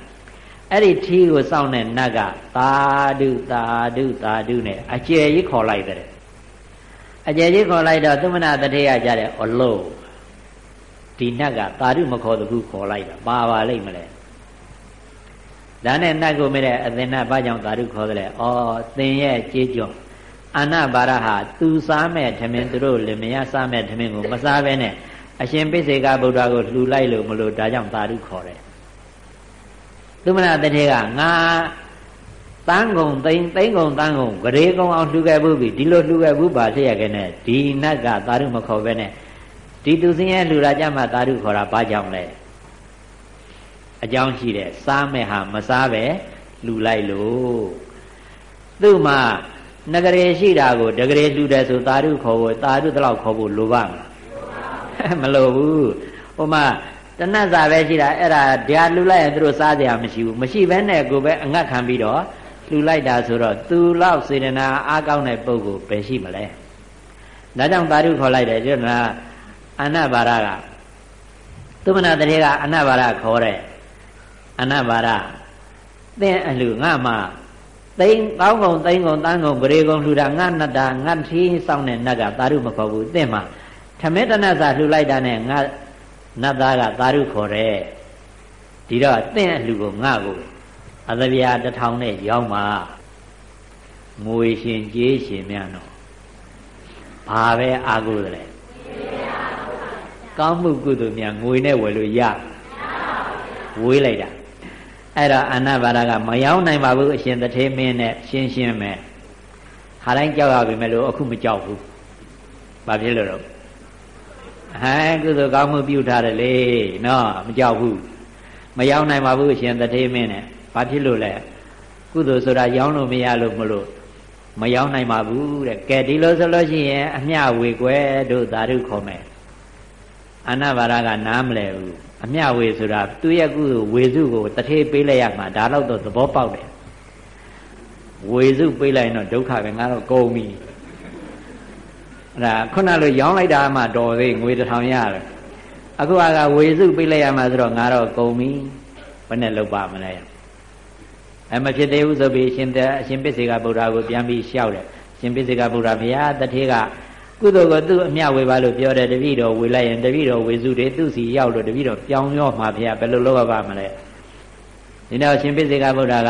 အဲ့ဒီထီးကိုစောင့်တဲ့နတ်ကသာဓုသာဓုသာဓုနဲ့အကျယ်ကြီးခေါ်လိုက်တဲ့အကျယ်ကြီးခေါ်လိုက်တော့သုမနတထေကကြတဲ့အလို့ဒီနတ်ကသာဓုမခေါ်တခုခေါ်လိုက်တာပါပါလိမ့်မလဲဒါနဲ့နတ်ကိုမြဲတဲ့အသင်္နဘာကြောင့်သာဓုခေါ်တယ်လဲဩသင်ရဲ့ကြေးကြောအနဘာရဟာသူစားမဲ့ထမင်းသူတို့လည်းမရစားမဲ့ထမင်းကိုမစားဘဲနဲ့အရှင်ပိစေကဗုဒ္ဓကိုလှူလိုက်လို့မလို့ဒါကြောင့်သာဓုခေါ်တယ် သူမနာတထေကငါတန်းကုံသိန်းသိန်းကုံတန်းကုံဂရေကုံအောင်လှူခဲ့ဘူးပြီဒီလိုလှူခဲ့ဘူးပါလျက်ခဲ့နဲ့ဒီနတ်ကသာဓုမခေါ်ဘဲနဲ့ဒီသူစင်းရဲ့လှူတာကြမှာသာဓုခေါ်တာဘာကြောင့်လဲအကြောင်းရှိတယ်စားမဲ့ဟာမစားပဲလှူလိုက်လို့သူ့မှာနဂရေရှိတာကိုဒဂရေလှူတယ်ဆိုသာဓုခေါ်ဖို့သာဓုတလောက်ခေါ်ဖို့လိုပါမလားမလိုဘူးဟိုမှာ တဏှတ်စာပဲရှိတာအဲ့ဒါဓာလှူလိုက်ရင်သူတို့စားကြရမရှိဘူးမရှိဘဲနဲ့ကိုပဲအငတ်ခံပြီးတော့လှူလိုက်တာဆိုတော့သူလောက်စေတနာအားကောင်းတဲ့ပုဂ္ဂိုလ်ပဲရှိမလဲဒါကြောင့်သာဓုခေါ်လိုက်တယ်ကျတော့အနဘာရကသုမနာတရေကအနဘာရခေါ်တဲ့အနဘာရသင်အလှငါမှသိန်းကောင်းကုန်သိန်းကုန်တန်းကုန်ဂရေကုန်လှူတာငါနတ်တာငါထီးစောင်းတဲ့နတ်ကသာဓုမခေါ်ဘူးသင်မှထမေတနာစာလှူလိုက်တာနဲ့ငါ နတ်သားကသာဓုခေါ်တယ်ဒီတော့သင်အလှကိုငါကိုအသဗျာတထောင်နဲ့ရောက်မှာငွေရှင်ကြေးရှင်များတော့ဘာပဲအာကိုတယ်ကောင်းမှုကုသိုလ်များငွေနဲ့ဝယ်လို့ရဝေးလိုက်တာအဲ့တော့အနာဘာဒကမရောက်နိုင်ပါဘူးအရှင်တထေမင်းနဲ့ရှင်းရှင်းပဲခါတိုင်းကြောက်ရပြီမဲ့လို့အခုမကြောက်ဘူးဘာဖြစ်လို့တော့ ဟမ်ကုသိုလ်ကောင်းမှုပြုထားတယ်လေနော်မကြောက်ဘူးမရောက်နိုင်ပါဘူးအရှင်တထေမင်းနဲ့ဘာဖြစ်လို့လဲကုသိုလ်ဆိုတာရောင်းလို့မရလို့မလို့မရောက်နိုင်ပါဘူးတဲ့ကဲဒီလိုဆိုလို့ရှိရင်အမျှဝေကွယ်တို့သာဓုခေါ်မယ်အနာဘာရကနားမလဲဘူးအမျှဝေဆိုတာသူရဲ့ကုသိုလ်ဝေစုကိုတထေးပေးလိုက်ရမှာဒါတော့သဘောပေါက်တယ်ဝေစုပေးလိုက်တော့ဒုက္ခပဲငါတော့ကုန်ပြီ အဲ့ဒါခုနလိုရောင်းလိုက်တာမှတော်သေးငွေတစ်ထောင်ရတယ်အခုကဝေစုပေးလိုက်ရမှာဆိုတော့ငါတော့ကုန်ပြီဘယ်နဲ့လုပ်ပါမလဲအဲမဖြစ်သေးဘူးဆိုပြီးအရှင်တဲ့အရှင်ပစ္စေကဗုဒ္ဓကိုပြန်ပြီးလျှောက်တယ်ရှင်ပစ္စေကဗုဒ္ဓဘုရားတထေးကကုသိုလ်ကိုသူ့အမျှဝေပါလို့ပြောတယ်တပည့်တော်ဝေလိုက်ရင်တပည့်တော်ဝေစုတွေသူ့စီရောက်လို့တပည့်တော်ပြောင်းရောမှာဖေဘယ်လိုလုပ်ရပါမလဲဒီတော့ရှင်ပိစေကဗုဒ္ဓက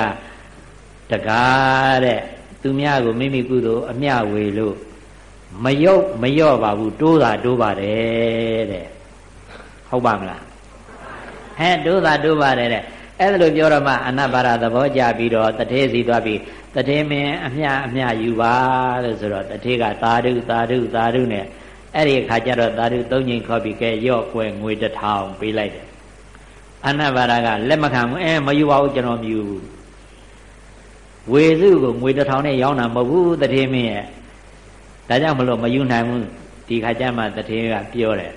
တကားတဲ့သူများကိုမိမိကုသိုလ်အမျှဝေလို့ မယုတ်မယော့ပါဘူးတိုးတာတိုးပါတယ်တဲ့ဟုတ်ပါမလားဟဲ့တိုးတာတိုးပါတယ်တဲ့အဲ့ဒါလိုပြောတော့မှအနဘာရသဘောကြပြီးတော့တထေးစီသွားပြီးတထေးမင်းအမျှအမျှယူပါလို့ဆိုတော့တထေးကသာဓုသာဓုသာဓုနဲ့အဲ့ဒီအခါကျတော့သာဓုသုံးချိန်ခေါ်ပြီးကဲရော့ကွယ်ငွေတစ်ထောင်ပေးလိုက်တယ်အနဘာရကလက်မခံဘူးအဲမယူပါဘူးကျွန်တော်မယူဘူးဝေစုကိုငွေတစ်ထောင်နဲ့ရောင်းတာမဟုတ်ဘူးတထေးမင်းရဲ့ ဒါကြောင့်မလို့မယူနိုင်ဘူးဒီခါကျမှတထေးကပြောတယ်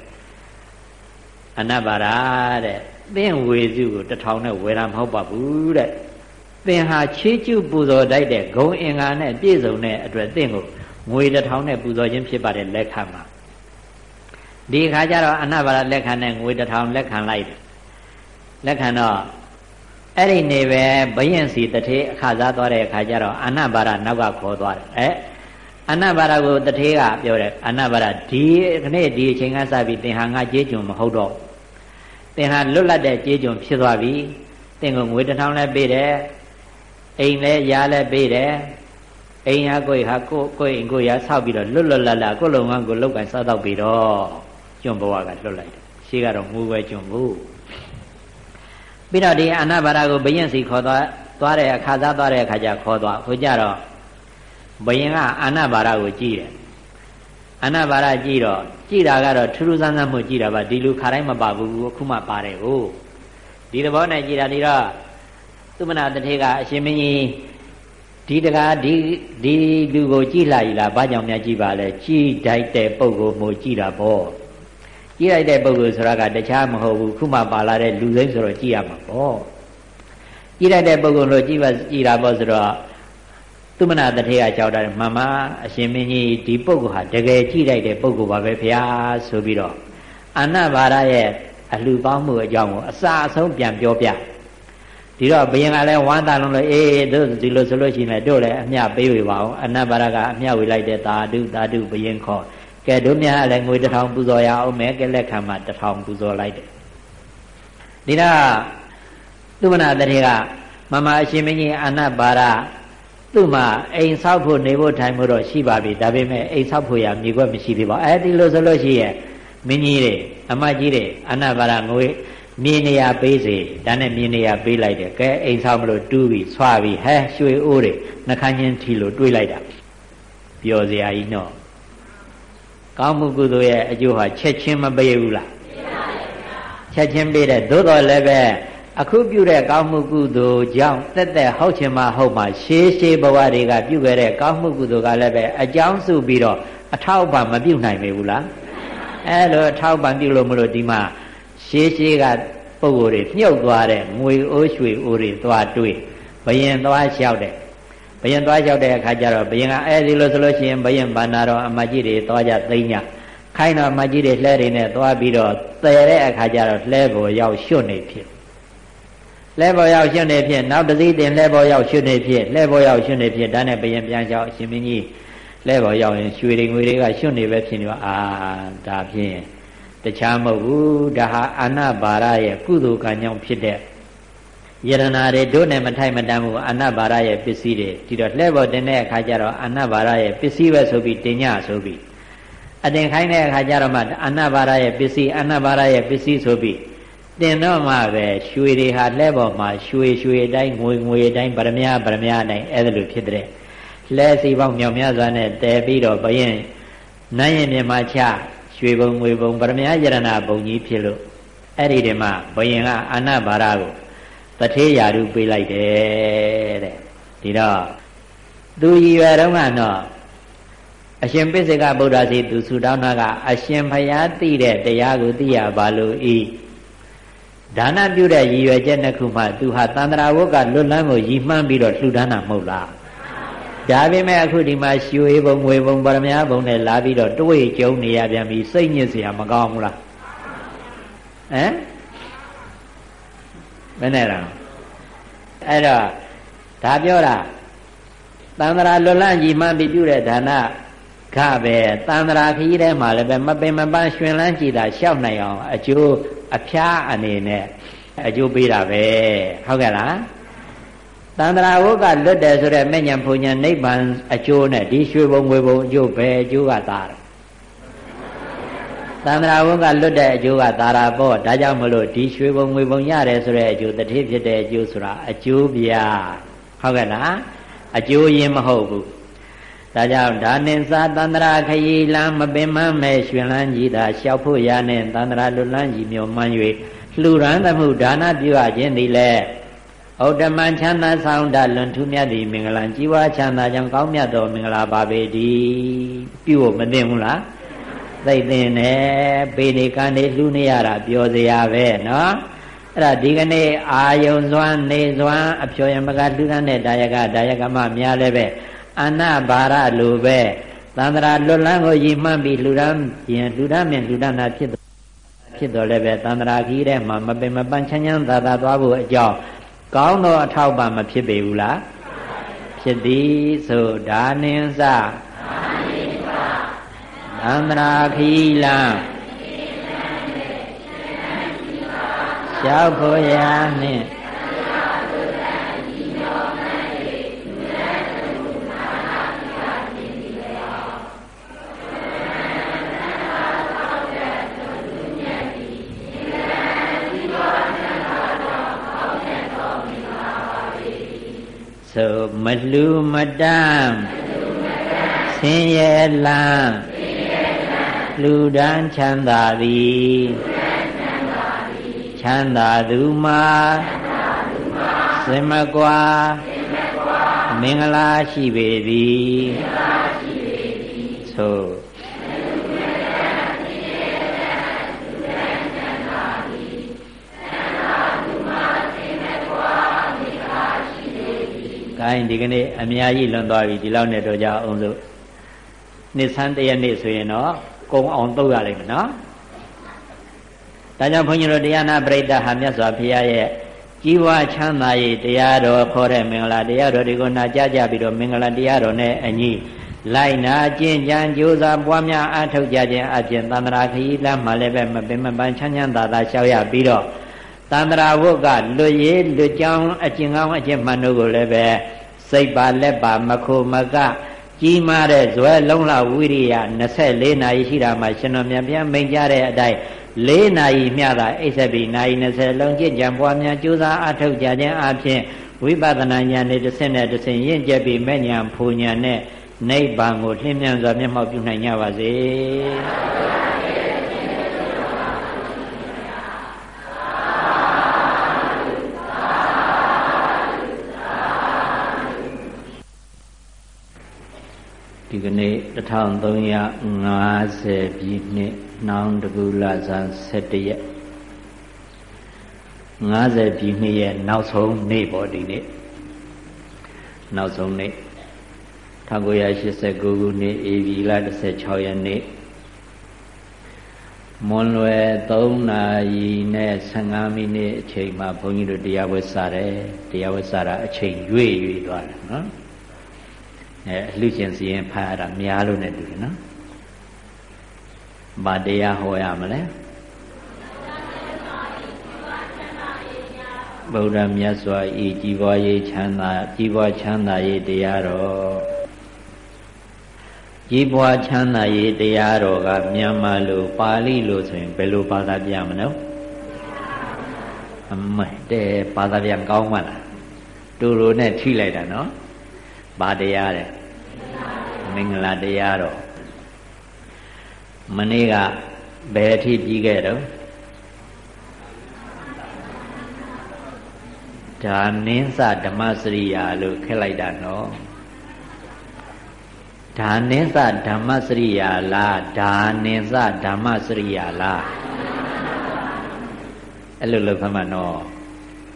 အနဘာရာတဲ့သင်ဝေစုကိုတစ်ထောင်နဲ့ဝယ်တာမဟုတ်ပါဘူးတဲ့သင်ဟာချေးကျုပူဇော်တိုက်တဲ့ဂုံအင်္ဂါနဲ့ပြည့်စုံတဲ့အတွက်သင်ကိုငွေတစ်ထောင်နဲ့ပူဇော်ခြင်းဖြစ်ပါတယ်လက်ခံမှာဒီခါကျတော့အနဘာရလက်ခံနဲ့ငွေတစ်ထောင်လက်ခံလိုက်တယ်လက်ခံတော့အဲ့ဒီနေပဲဘယင်စီတထေးအခါစားသွားတဲ့အခါကျတော့အနဘာရနောက်ကခေါ်သွားတယ်အဲ အနဘာရကိုတထေးကပြောတယ်အနဘာရဒီခနေ့ဒီအချိန်ကစပြီးသင်ဟာငါကြေးကျွန်မဟုတ်တော့သင်ဟာလွတ်လပ်တဲ့ကြေးကျွန်ဖြစ်သွားပြီသင်ကငွေတစ်ထောင်လည်းပေးတယ်အိမ်လည်းရားလည်းပေးတယ်အိမ်ဟာကိုယ်ဟာကိုယ်ကိုယ်အိမ်ကိုယ်ရာဆောက်ပြီးတော့လွတ်လွတ်လပ်လပ်ကိုယ်လုံငန်းကိုလောက်ကန်စားတော့ပြီးတော့ကျွန်းဘဝကလွတ်လိုက်တယ်ရှေးကတော့ငူပဲကျွန်းဘူးပြီးတော့ဒီအနာဘာရကိုဘယင်စီခေါ်သွားသွားတဲ့အခါစားသွားတဲ့အခါကျခေါ်သွားဟိုကြတော့ ဘယင်ကအနာဘာရကိုကြည့်တယ်အနာဘာရကြည့်တော့ကြည့်တာကတော့ထူးထူးဆန်းဆန်းမှုကြည့်တာပါဒီလူခါတိုင်းမပါဘူးအခုမှပါတယ်ဟုတ်ဒီသဘောနဲ့ကြည့်တာဒီတော့သုမနာတထေကအရှင်မင်းကြီးဒီတကားဒီဒီလူကိုကြည့်လိုက်လားဘာကြောင့်များကြည့်ပါလဲကြည့်တိုက်တဲ့ပုံကိုမို့ကြည့်တာပေါ့ကြည့်လိုက်တဲ့ပုံကိုဆိုတာကတခြားမဟုတ်ဘူးခုမှပါလာတဲ့လူစိမ့်ဆိုတော့ကြည့်ရမှာပေါ့ကြည့်လိုက်တဲ့ပုံကိုလို့ကြည့်ပါကြည့်တာပေါ့ဆိုတော့ သူမနာတထေကကြောက်တယ်မမအရှင်မင်းကြီးဒီပုဂ္ဂိုလ်ဟာတကယ်ကြည့်လိုက်တဲ့ပုဂ္ဂိုလ်ပါပဲဗျာဆိုပြီးတော့အနဘာရရဲ့အလှကောင်းမှုအကြောင်းကိုအစာအဆုံးပြန်ပြောပြဒီတော့ဘယင်ကလည်းဝမ်းသာလုံးလို့အေးတို့ဒီလိုဆိုလို့ရှိရင်တို့လည်းအမျှပေးဝေပါအောင်အနဘာရကအမျှဝေလိုက်တဲ့သာဓုသာဓုဘယင်ခေါ်ကဲတို့များလည်းငွေတစ်ထောင်ပူဇော်ရအောင်မယ်ကဲလက်ခံမှာတစ်ထောင်ပူဇော်လိုက်တယ်ဒီတော့သူမနာတရေကမမအရှင်မင်းကြီးအနဘာရ သူ့မှာအိမ်ဆောက်ဖို့နေဖို့ထိုင်ဖို့တော့ရှိပါပြီဒါပေမဲ့အိမ်ဆောက်ဖို့ရမြေခွက်မရှိသေးပါဘူးအဲဒီလိုဆိုလို့ရှိရဲ့မင်းကြီးတွေအမကြီးတွေအနဘာရငွေမြေနေရာပေးစေဒါနဲ့မြေနေရာပေးလိုက်တယ်ကဲအိမ်ဆောက်မလို့တူးပြီးဆွာပြီးဟဲရွှေအိုးတွေနှခမ်းချင်းထီလို့တွေးလိုက်တာပျော်စရာကြီးနော်ကောင်းမှုကုသိုလ်ရဲ့အကျိုးဟာချက်ချင်းမပေးဘူးလားချက်ချင်းပေးတယ်သို့တော်လည်းပဲ အခုပြုတဲ့ကောင်းမှုကုသိုလ်ကြောင့်တက်တက်ဟုတ်ချင်မှဟုတ်မှရှေးရှေးဘဝတွေကပြုခဲ့တဲ့ကောင်းမှုကုသိုလ်ကလည်းပဲအကြောင်းစုပြီးတော့အထောက်ပံ့မပြုနိုင်ပေဘူးလားအဲလိုအထောက်ပံ့ပြုလို့မလို့ဒီမှာရှေးရှေးကပုံကိုယ်တွေမြုပ်သွားတဲ့ငွေအိုးရွှေအိုးတွေသွားတွေးဘယင်သွားလျှောက်တဲ့ဘယင်သွားလျှောက်တဲ့အခါကျတော့ဘယင်ကအဲဒီလိုဆိုလို့ရှိရင်ဘယင်ဘာနာတော့အမကြီးတွေသွားကြသိမ့်ညခိုင်းတော့အမကြီးတွေလှဲတွေနဲ့သွားပြီးတော့တည်တဲ့အခါကျတော့လှဲပေါ်ရောက်ရွှွတ်နေဖြစ် လှဲပေါ်ရောက်ရွှွတ်နေဖြစ်နောက်တစည်းတင်လှဲပေါ်ရောက်ရွှွတ်နေဖြစ်လှဲပေါ်ရောက်ရွှွတ်နေဖြစ်ဒါနဲ့ဘယင်ပြန်လျှောက်အရှင်မင်းကြီးလှဲပေါ်ရောက်ရင်ရွှေတွေငွေတွေကရွှွတ်နေပဲဖြစ်နေတော့အာဒါဖြင့်တခြားမဟုတ်ဘူးဒါဟာအာနာဘာရရဲ့ကုသိုလ်ကံကြောင့်ဖြစ်တဲ့ယရနာတွေတို့နဲ့မထိုက်မတန်ဘူးအာနာဘာရရဲ့ပစ္စည်းတွေဒီတော့လှဲပေါ်တင်တဲ့အခါကျတော့အာနာဘာရရဲ့ပစ္စည်းပဲဆိုပြီးတင်ညဆိုပြီးအတင်ခိုင်းတဲ့အခါကျတော့မှအာနာဘာရရဲ့ပစ္စည်းအာနာဘာရရဲ့ပစ္စည်းဆိုပြီး တင်တော့မှပဲရွှေတွေဟာလက်ပေါ်မှာရွှေရွှေအတိုင်းငွေငွေအတိုင်းဗရမယဗရမယအတိုင်းအဲ့ဒါလိုဖြစ်တဲ့လဲစီပေါင်းမြောင်များစွာနဲ့တဲပြီးတော့ဘယင်နိုင်ရင်မြန်မာချရွှေဘုံငွေဘုံဗရမယယရဏဘုံကြီးဖြစ်လို့အဲ့ဒီတည်းမှာဘယင်ကအာဏဘာရကိုတထေးရာဓုပေးလိုက်တယ်တဲ့ဒီတော့သူရည်ရွယ်တော့ကတော့အရှင်ပိစိကဗုဒ္ဓစီသူဆူတောင်းတာကအရှင်ဖျားသိတဲ့တရားကိုသိရပါလို့ဤ ဒါနပြုတဲ့ရည်ရွယ်ချက်နှစ်ခုမှသူဟာသန္တရာဝုတ်ကလွတ်လန်းကိုရည်မှန်းပြီးတော့လှူဒါန်းတာမဟုတ်လားဒါပေမဲ့အခုဒီမှာရွှေဘုံငွေဘုံပရမညာဘုံနဲ့လာပြီးတော့တွေးကြုံနေရပြန်ပြီစိတ်ညစ်စရာမကောင်းဘူးလားဟမ်မနဲ့လားအဲ့တော့ဒါပြောတာတန္တရာလွတ်လန့်ကြီးမှပြပြုတဲ့ဒါနကပဲတန္တရာခီးထဲမှာလည်းပဲမပင်မပန်းရှင်လန်းကြည်တာရှောက်နိုင်အောင်အကျိုး အဖျားအနေနဲ့အကျိုးပေးတာပဲဟုတ်ကဲ့လားတန္တရာဝုကလွတ်တယ်ဆိုတဲ့မဲ့ညာဘုံညာနိဗ္ဗာန်အကျိုးနဲ့ဒီရွှေဘုံငွေဘုံအကျိုးပဲအကျိုးကသာတယ်သန္တရာဝုကလွတ်တဲ့အကျိုးကသာရာပေါ့ဒါကြောင့်မလို့ဒီရွှေဘုံငွေဘုံရတယ်ဆိုတဲ့အကျိုးတတိဖြစ်တဲ့အကျိုးဆိုတာအကျိုးပြဟုတ်ကဲ့လားအကျိုးရင်းမဟုတ်ဘူး ဒါကြောင့်ဒါနှင်စာတန္တရာခရီလမ်းမပင်မမဲ့ရွှင်လန်းကြီးသာလျှောက်ဖို့ရနှင့်တန္တရာလွတ်လန်းကြီးမျိုးမှန်း၍လှူရန်သမှုဒါနပြုအပ်ခြင်းသည်လည်းဩတ္တမချမ်းသာဆောင်တလွန်ထူးမြတ်သည့်မင်္ဂလာကြီးဝါချမ်းသာကြောင့်ကောင်းမြတ်သောမင်္ဂလာပါပေတည်းပြုဖို့မသိဘူးလားသိသိနေပေနေကံနေလှူနေရတာပြောစရာပဲနော်အဲ့ဒါဒီကနေ့အာယုံစွမ်းနေစွမ်းအဖြောယမကလှူဒန်းတဲ့ဒါယကဒါယကမများလည်းပဲ အနဘာရလိုပဲသန္တရာလွတ်လန်းကိုရည်မှန်းပြီးလှူဒန်းရင်လှူဒန်းမြင်လှူဒန်းတာဖြစ်ဖြစ်တော်လည်းပဲသန္တရာကြီးထဲမှာမပင်မပန်းချမ်းချမ်းသာသာသွားဖို့အကြောင်းကောင်းသောအထောက်ပံ့မဖြစ်ပေဘူးလားဖြစ်သည်ဆိုဒါနင်းစသန္တရာခီလံရှောက်ဖို့ရာနှင့် ဆိုမလူမတမ်းဆင်းရဲလန်းလူဒန်းချမ်းသာသည်ချမ်းသာသူမှာစင်မကွာမင်္ဂလာရှိပေသည်ဆို ကိုင်းဒီကနေ့အများကြီးလွန်သွားပြီဒီလောက်နဲ့တော့ကြအောင်လို့နှစ်ဆန်းတရက်နေ့ဆိုရင်တော့ကုံအောင်တုတ်ရလိမ့်မယ်နော်ဒါကြောင့်ဘုန်းကြီးတို့တရားနာပရိသတ်ဟာမြတ်စွာဘုရားရဲ့ကြီးဝါချမ်းသာရေးတရားတော်ခေါ်တဲ့မင်္ဂလာတရားတော်တွေကိုနာကြားကြပြီးတော့မင်္ဂလာတရားတော်နဲ့အညီလိုက်နာကျင့်ကြံကြိုးစားပွားများအားထုတ်ကြခြင်းအပြင်သန္တရာခရီးလမ်းမှာလည်းပဲမပင်မပန်းချမ်းချမ်းသာသာရှောက်ရပြီးတော့ တန္တရာဝုတ်ကလွတ်ရေးလွတ်ကြောင်းအကျင့်ကောင်းအကျင့်မှန်တို့ကိုလည်းပဲစိတ်ပါလက်ပါမခိုမက ကြီးမားတဲ့ဇွဲလုံးလဝိရိယ24နာရီရှိတာမှရှင်တော်မြတ်ဘုရားမိန့်ကြားတဲ့အတိုင်း၄နာရီမျှတာအိစ္ဆပိနာရီ20လုံးကြည်ကြံပွားများကြိုးစားအထောက်ကြခြင်းအပြင်ဝိပဿနာဉာဏ်နဲ့တစ်ဆင့်နဲ့တစ်ဆင့်ရင့်ကျက်ပြီးမဲ့ဉာဏ်ဖူဉာဏ်နဲ့နိဗ္ဗာန်ကိုလင်းမြန်စွာမျက်မှောက်ပြုနိုင်ကြပါစေ နေ့1350ပြည့်နှစ်နှောင်းတကူလဆန်း17ရက်50ပြည့်နှစ်ရဲ့နောက်ဆုံးနေ့ပေါ့ဒီနေ့နောက်ဆုံးနေ့1989ခုနှစ်ဧပြီလ16ရက်နေ့မွန်လွယ်3နာရီနဲ့15မိနစ်အချိန်မှာဘုန်းကြီးတို့တရားဝဲစားတယ်တရားဝဲစားတာအချိန်ရွေ့ရွေ့သွားတယ်နော် အဲအလှရှင်စီရင်ဖတ်ရတာများလို့ ਨੇ တူတယ်နော်ဘာတရားဟောရမလဲဗုဒ္ဓမြတ်စွာဤကြီးပွားရေးချမ်းသာကြီးပွားချမ်းသာရေးတရားတော်ကြီးပွားချမ်းသာရေးတရားတော်ကမြန်မာလိုပါဠိလိုဆိုရင်ဘယ်လိုဘာသာပြမလို့အမဲတဲ့ဘာသာပြန်ကောင်းမလားတူလိုနဲ့ထိလိုက်တာနော် ဘာတရားတဲ့မင်္ဂလာတရားတော့မနေ့ကဘယ်အထိပြီးခဲ့တော့ဒါနင်းစဓမ္မစရိယာလို့ခက်လိုက်တာနော်ဒါနင်းစဓမ္မစရိယာလားဒါနင်းစဓမ္မစရိယာလားအဲ့လိုလုပ်ခမှနော်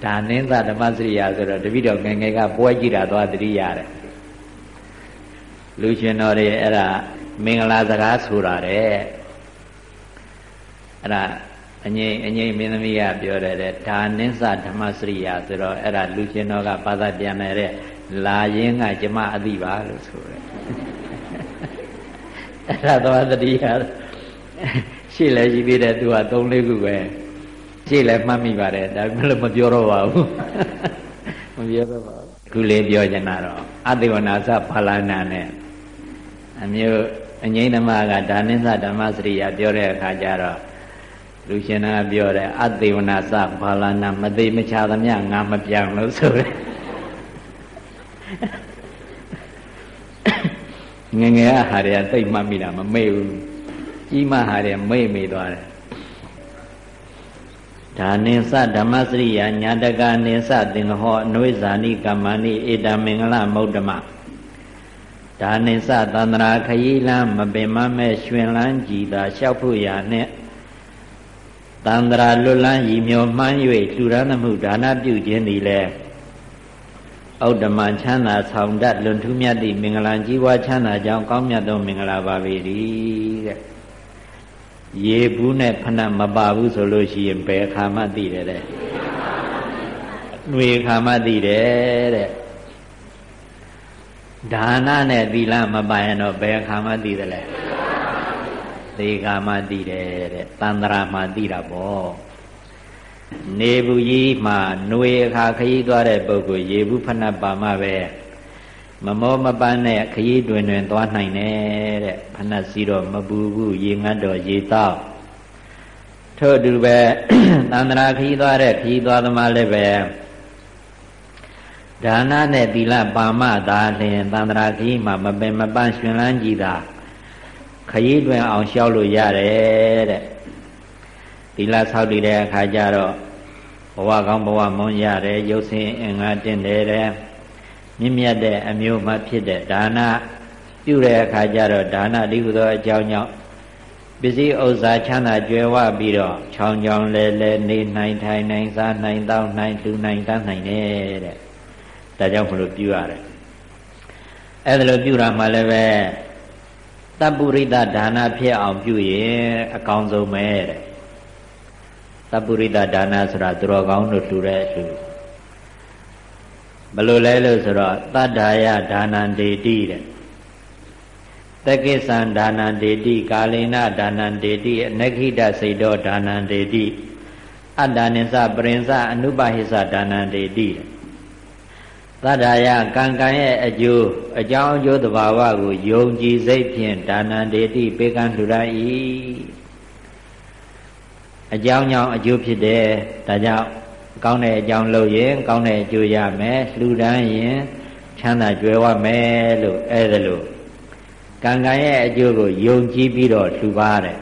ဒါနင်းစဓမ္မစရိယာဆိုတော့တပိတော့ငယ်ငယ်ကပွဲကြည့်တာသွားတတိရတယ် လူရှင်တော်တွေအဲ့ဒါမင်္ဂလာစကားဆိုတာတဲ့အဲ့ဒါအငိမ့်အငိမ့်မင်းသမီးကပြောတယ်တဲ့ဒါနင်းစဓမ္မစရိယာဆိုတော့အဲ့ဒါလူရှင်တော်ကဘာသာပြန်နေတဲ့လာရင်းကကျမအသိပါလို့ဆိုတယ်အဲ့ဒါတော့တတိယရှေ့လည်းရှိသေးတယ်သူက၃၄ခုပဲရှေ့လည်းမှတ်မိပါတယ်ဒါပေမဲ့မပြောတော့ပါဘူးမပြောတော့ပါဘူးခုလေးပြောချင်တာတော့အတိဝနာသဖလာနာနဲ့ အမျိုးအငိမ့်ဓမ္မကဒါနိသဓမ္မစရိယာပြောတဲ့အခါကျတော့လူရှင်နာပြောတယ်အသေဝနာသဘာလနာမသိမချသမျှငါမပြောင်းလို့ဆိုတယ်ငငယ်ကဟာတွေကသိမှတ်မိတာမမေ့ဘူးကြီးမဟာတွေမေ့မေ့သွားတယ်ဒါနိသဓမ္မစရိယာညာတကနိသသင်္ဟောအနွေဇာနိကမ္မနိဧတမင်္ဂလမௌဒ္ဓမ ဒါနိသသန္တရာခยีလမ်းမပင်မမဲ့ရွှင်လန်းကြည်သာလျှောက်ဖို့ရာနဲ့တန္တရာလွတ်လန်းရည်မျောမှန်း၍လှူဒါန်းမှုဒါနပြုခြင်းသည်လည်းဩဒ္ဓမချမ်းသာဆောင်တတ်လွန်ထူးမြတ်သည့်မင်္ဂလာကြီးပွားချမ်းသာကြောင်းကောင်းမြတ်သောမင်္ဂလာပါပေ၏တဲ့ရေဘူးနဲ့ဖဏမပါဘူးဆိုလို့ရှိရင်ဘယ်ခါမှသိတယ်တဲ့။နှွေခါမှသိတယ်တဲ့။ ဒါနနဲ့သီလမပါရင်တော့ဘယ်ခါမှသိတယ်လဲ။သေခါမှသိတယ်တဲ့။တန္တရာမှသိတာပေါ့။နေဘူးကြီးမှနှွေအခါခရီးသွားတဲ့ပုဂ္ဂိုလ်ရေဘူးဖဏပါမှပဲမမောမပန်းနဲ့ခရီးတွင်တွင်သွားနိုင်တယ်တဲ့ဖဏစီတော့မပူဘူးရေငတ်တော့ရေတောက်ထို့အတူပဲသန္တရာခရီးသွားတဲ့ခရီးသွားသမားလည်းပဲ ဒါနနဲ့သီလပါမသာလျင်သန္တရာခရီးမှာမပင်မပန်းရှင်လန်းကြည်သာခရီးတွင်အောင်လျှောက်လို့ရတယ်တဲ့သီလဆောက်တည်တဲ့အခါကျတော့ဘဝကောင်းဘဝမွန်ရတယ်ရုပ်ဆင်းအင်္ဂါတင့်တယ်တဲ့မြင့်မြတ်တဲ့အမျိုးမှဖြစ်တဲ့ဒါနပြုတဲ့အခါကျတော့ဒါနဒီဟုသောအကြောင်းကြောင့်ပစ္စည်းဥစ္စာချမ်းသာကြွယ်ဝပြီးတော့ချောင်းချောင်းလဲလဲနေနိုင်ထိုင်နိုင်စားနိုင်တောင်းနိုင်လှူနိုင်တတ်နိုင်တယ်တဲ့ ဒါကြောင့်မလို့ပြုရတယ်အဲ့ဒါလိုပြုတာမှလည်းပဲတပ္ပုရိသဒါနဖြစ်အောင်ပြုရင်အကောင်းဆုံးပဲတဲ့တပ္ပုရိသဒါနဆိုတာသူတော်ကောင်းတို့လှူတဲ့လှူဘလို့လဲလို့ဆိုတော့တတ္ထာယဒါနံဒေတိတဲ့တက္ကိသံဒါနံဒေတိကာလိနဒါနံဒေတိအနခိတစိတ်တော်ဒါနံဒေတိအတ္တနိသပရိစ္ဆအနုပဟိသဒါနံဒေတိတ တ္ထာယကံကံရဲ့အကျိုးအကြောင်းအကျိုးတဘာဝကိုယုံကြည်စိတ်ဖြင့်ဒါနံဒေတိပေကံလှူရ၏အကြောင်းကြောင့်အကျိုးဖြစ်တယ်ဒါကြောင့်ကောင်းတဲ့အကြောင်းလုပ်ရင် ကောင်းတဲ့အကျိုးရမယ်လှူဒန်းရင်ချမ်းသာကြွယ်ဝမယ်လို့အဲ့ဒါလို့ကံကံရဲ့အကျိုးကိုယုံကြည်ပြီးတော့လှူပါတယ်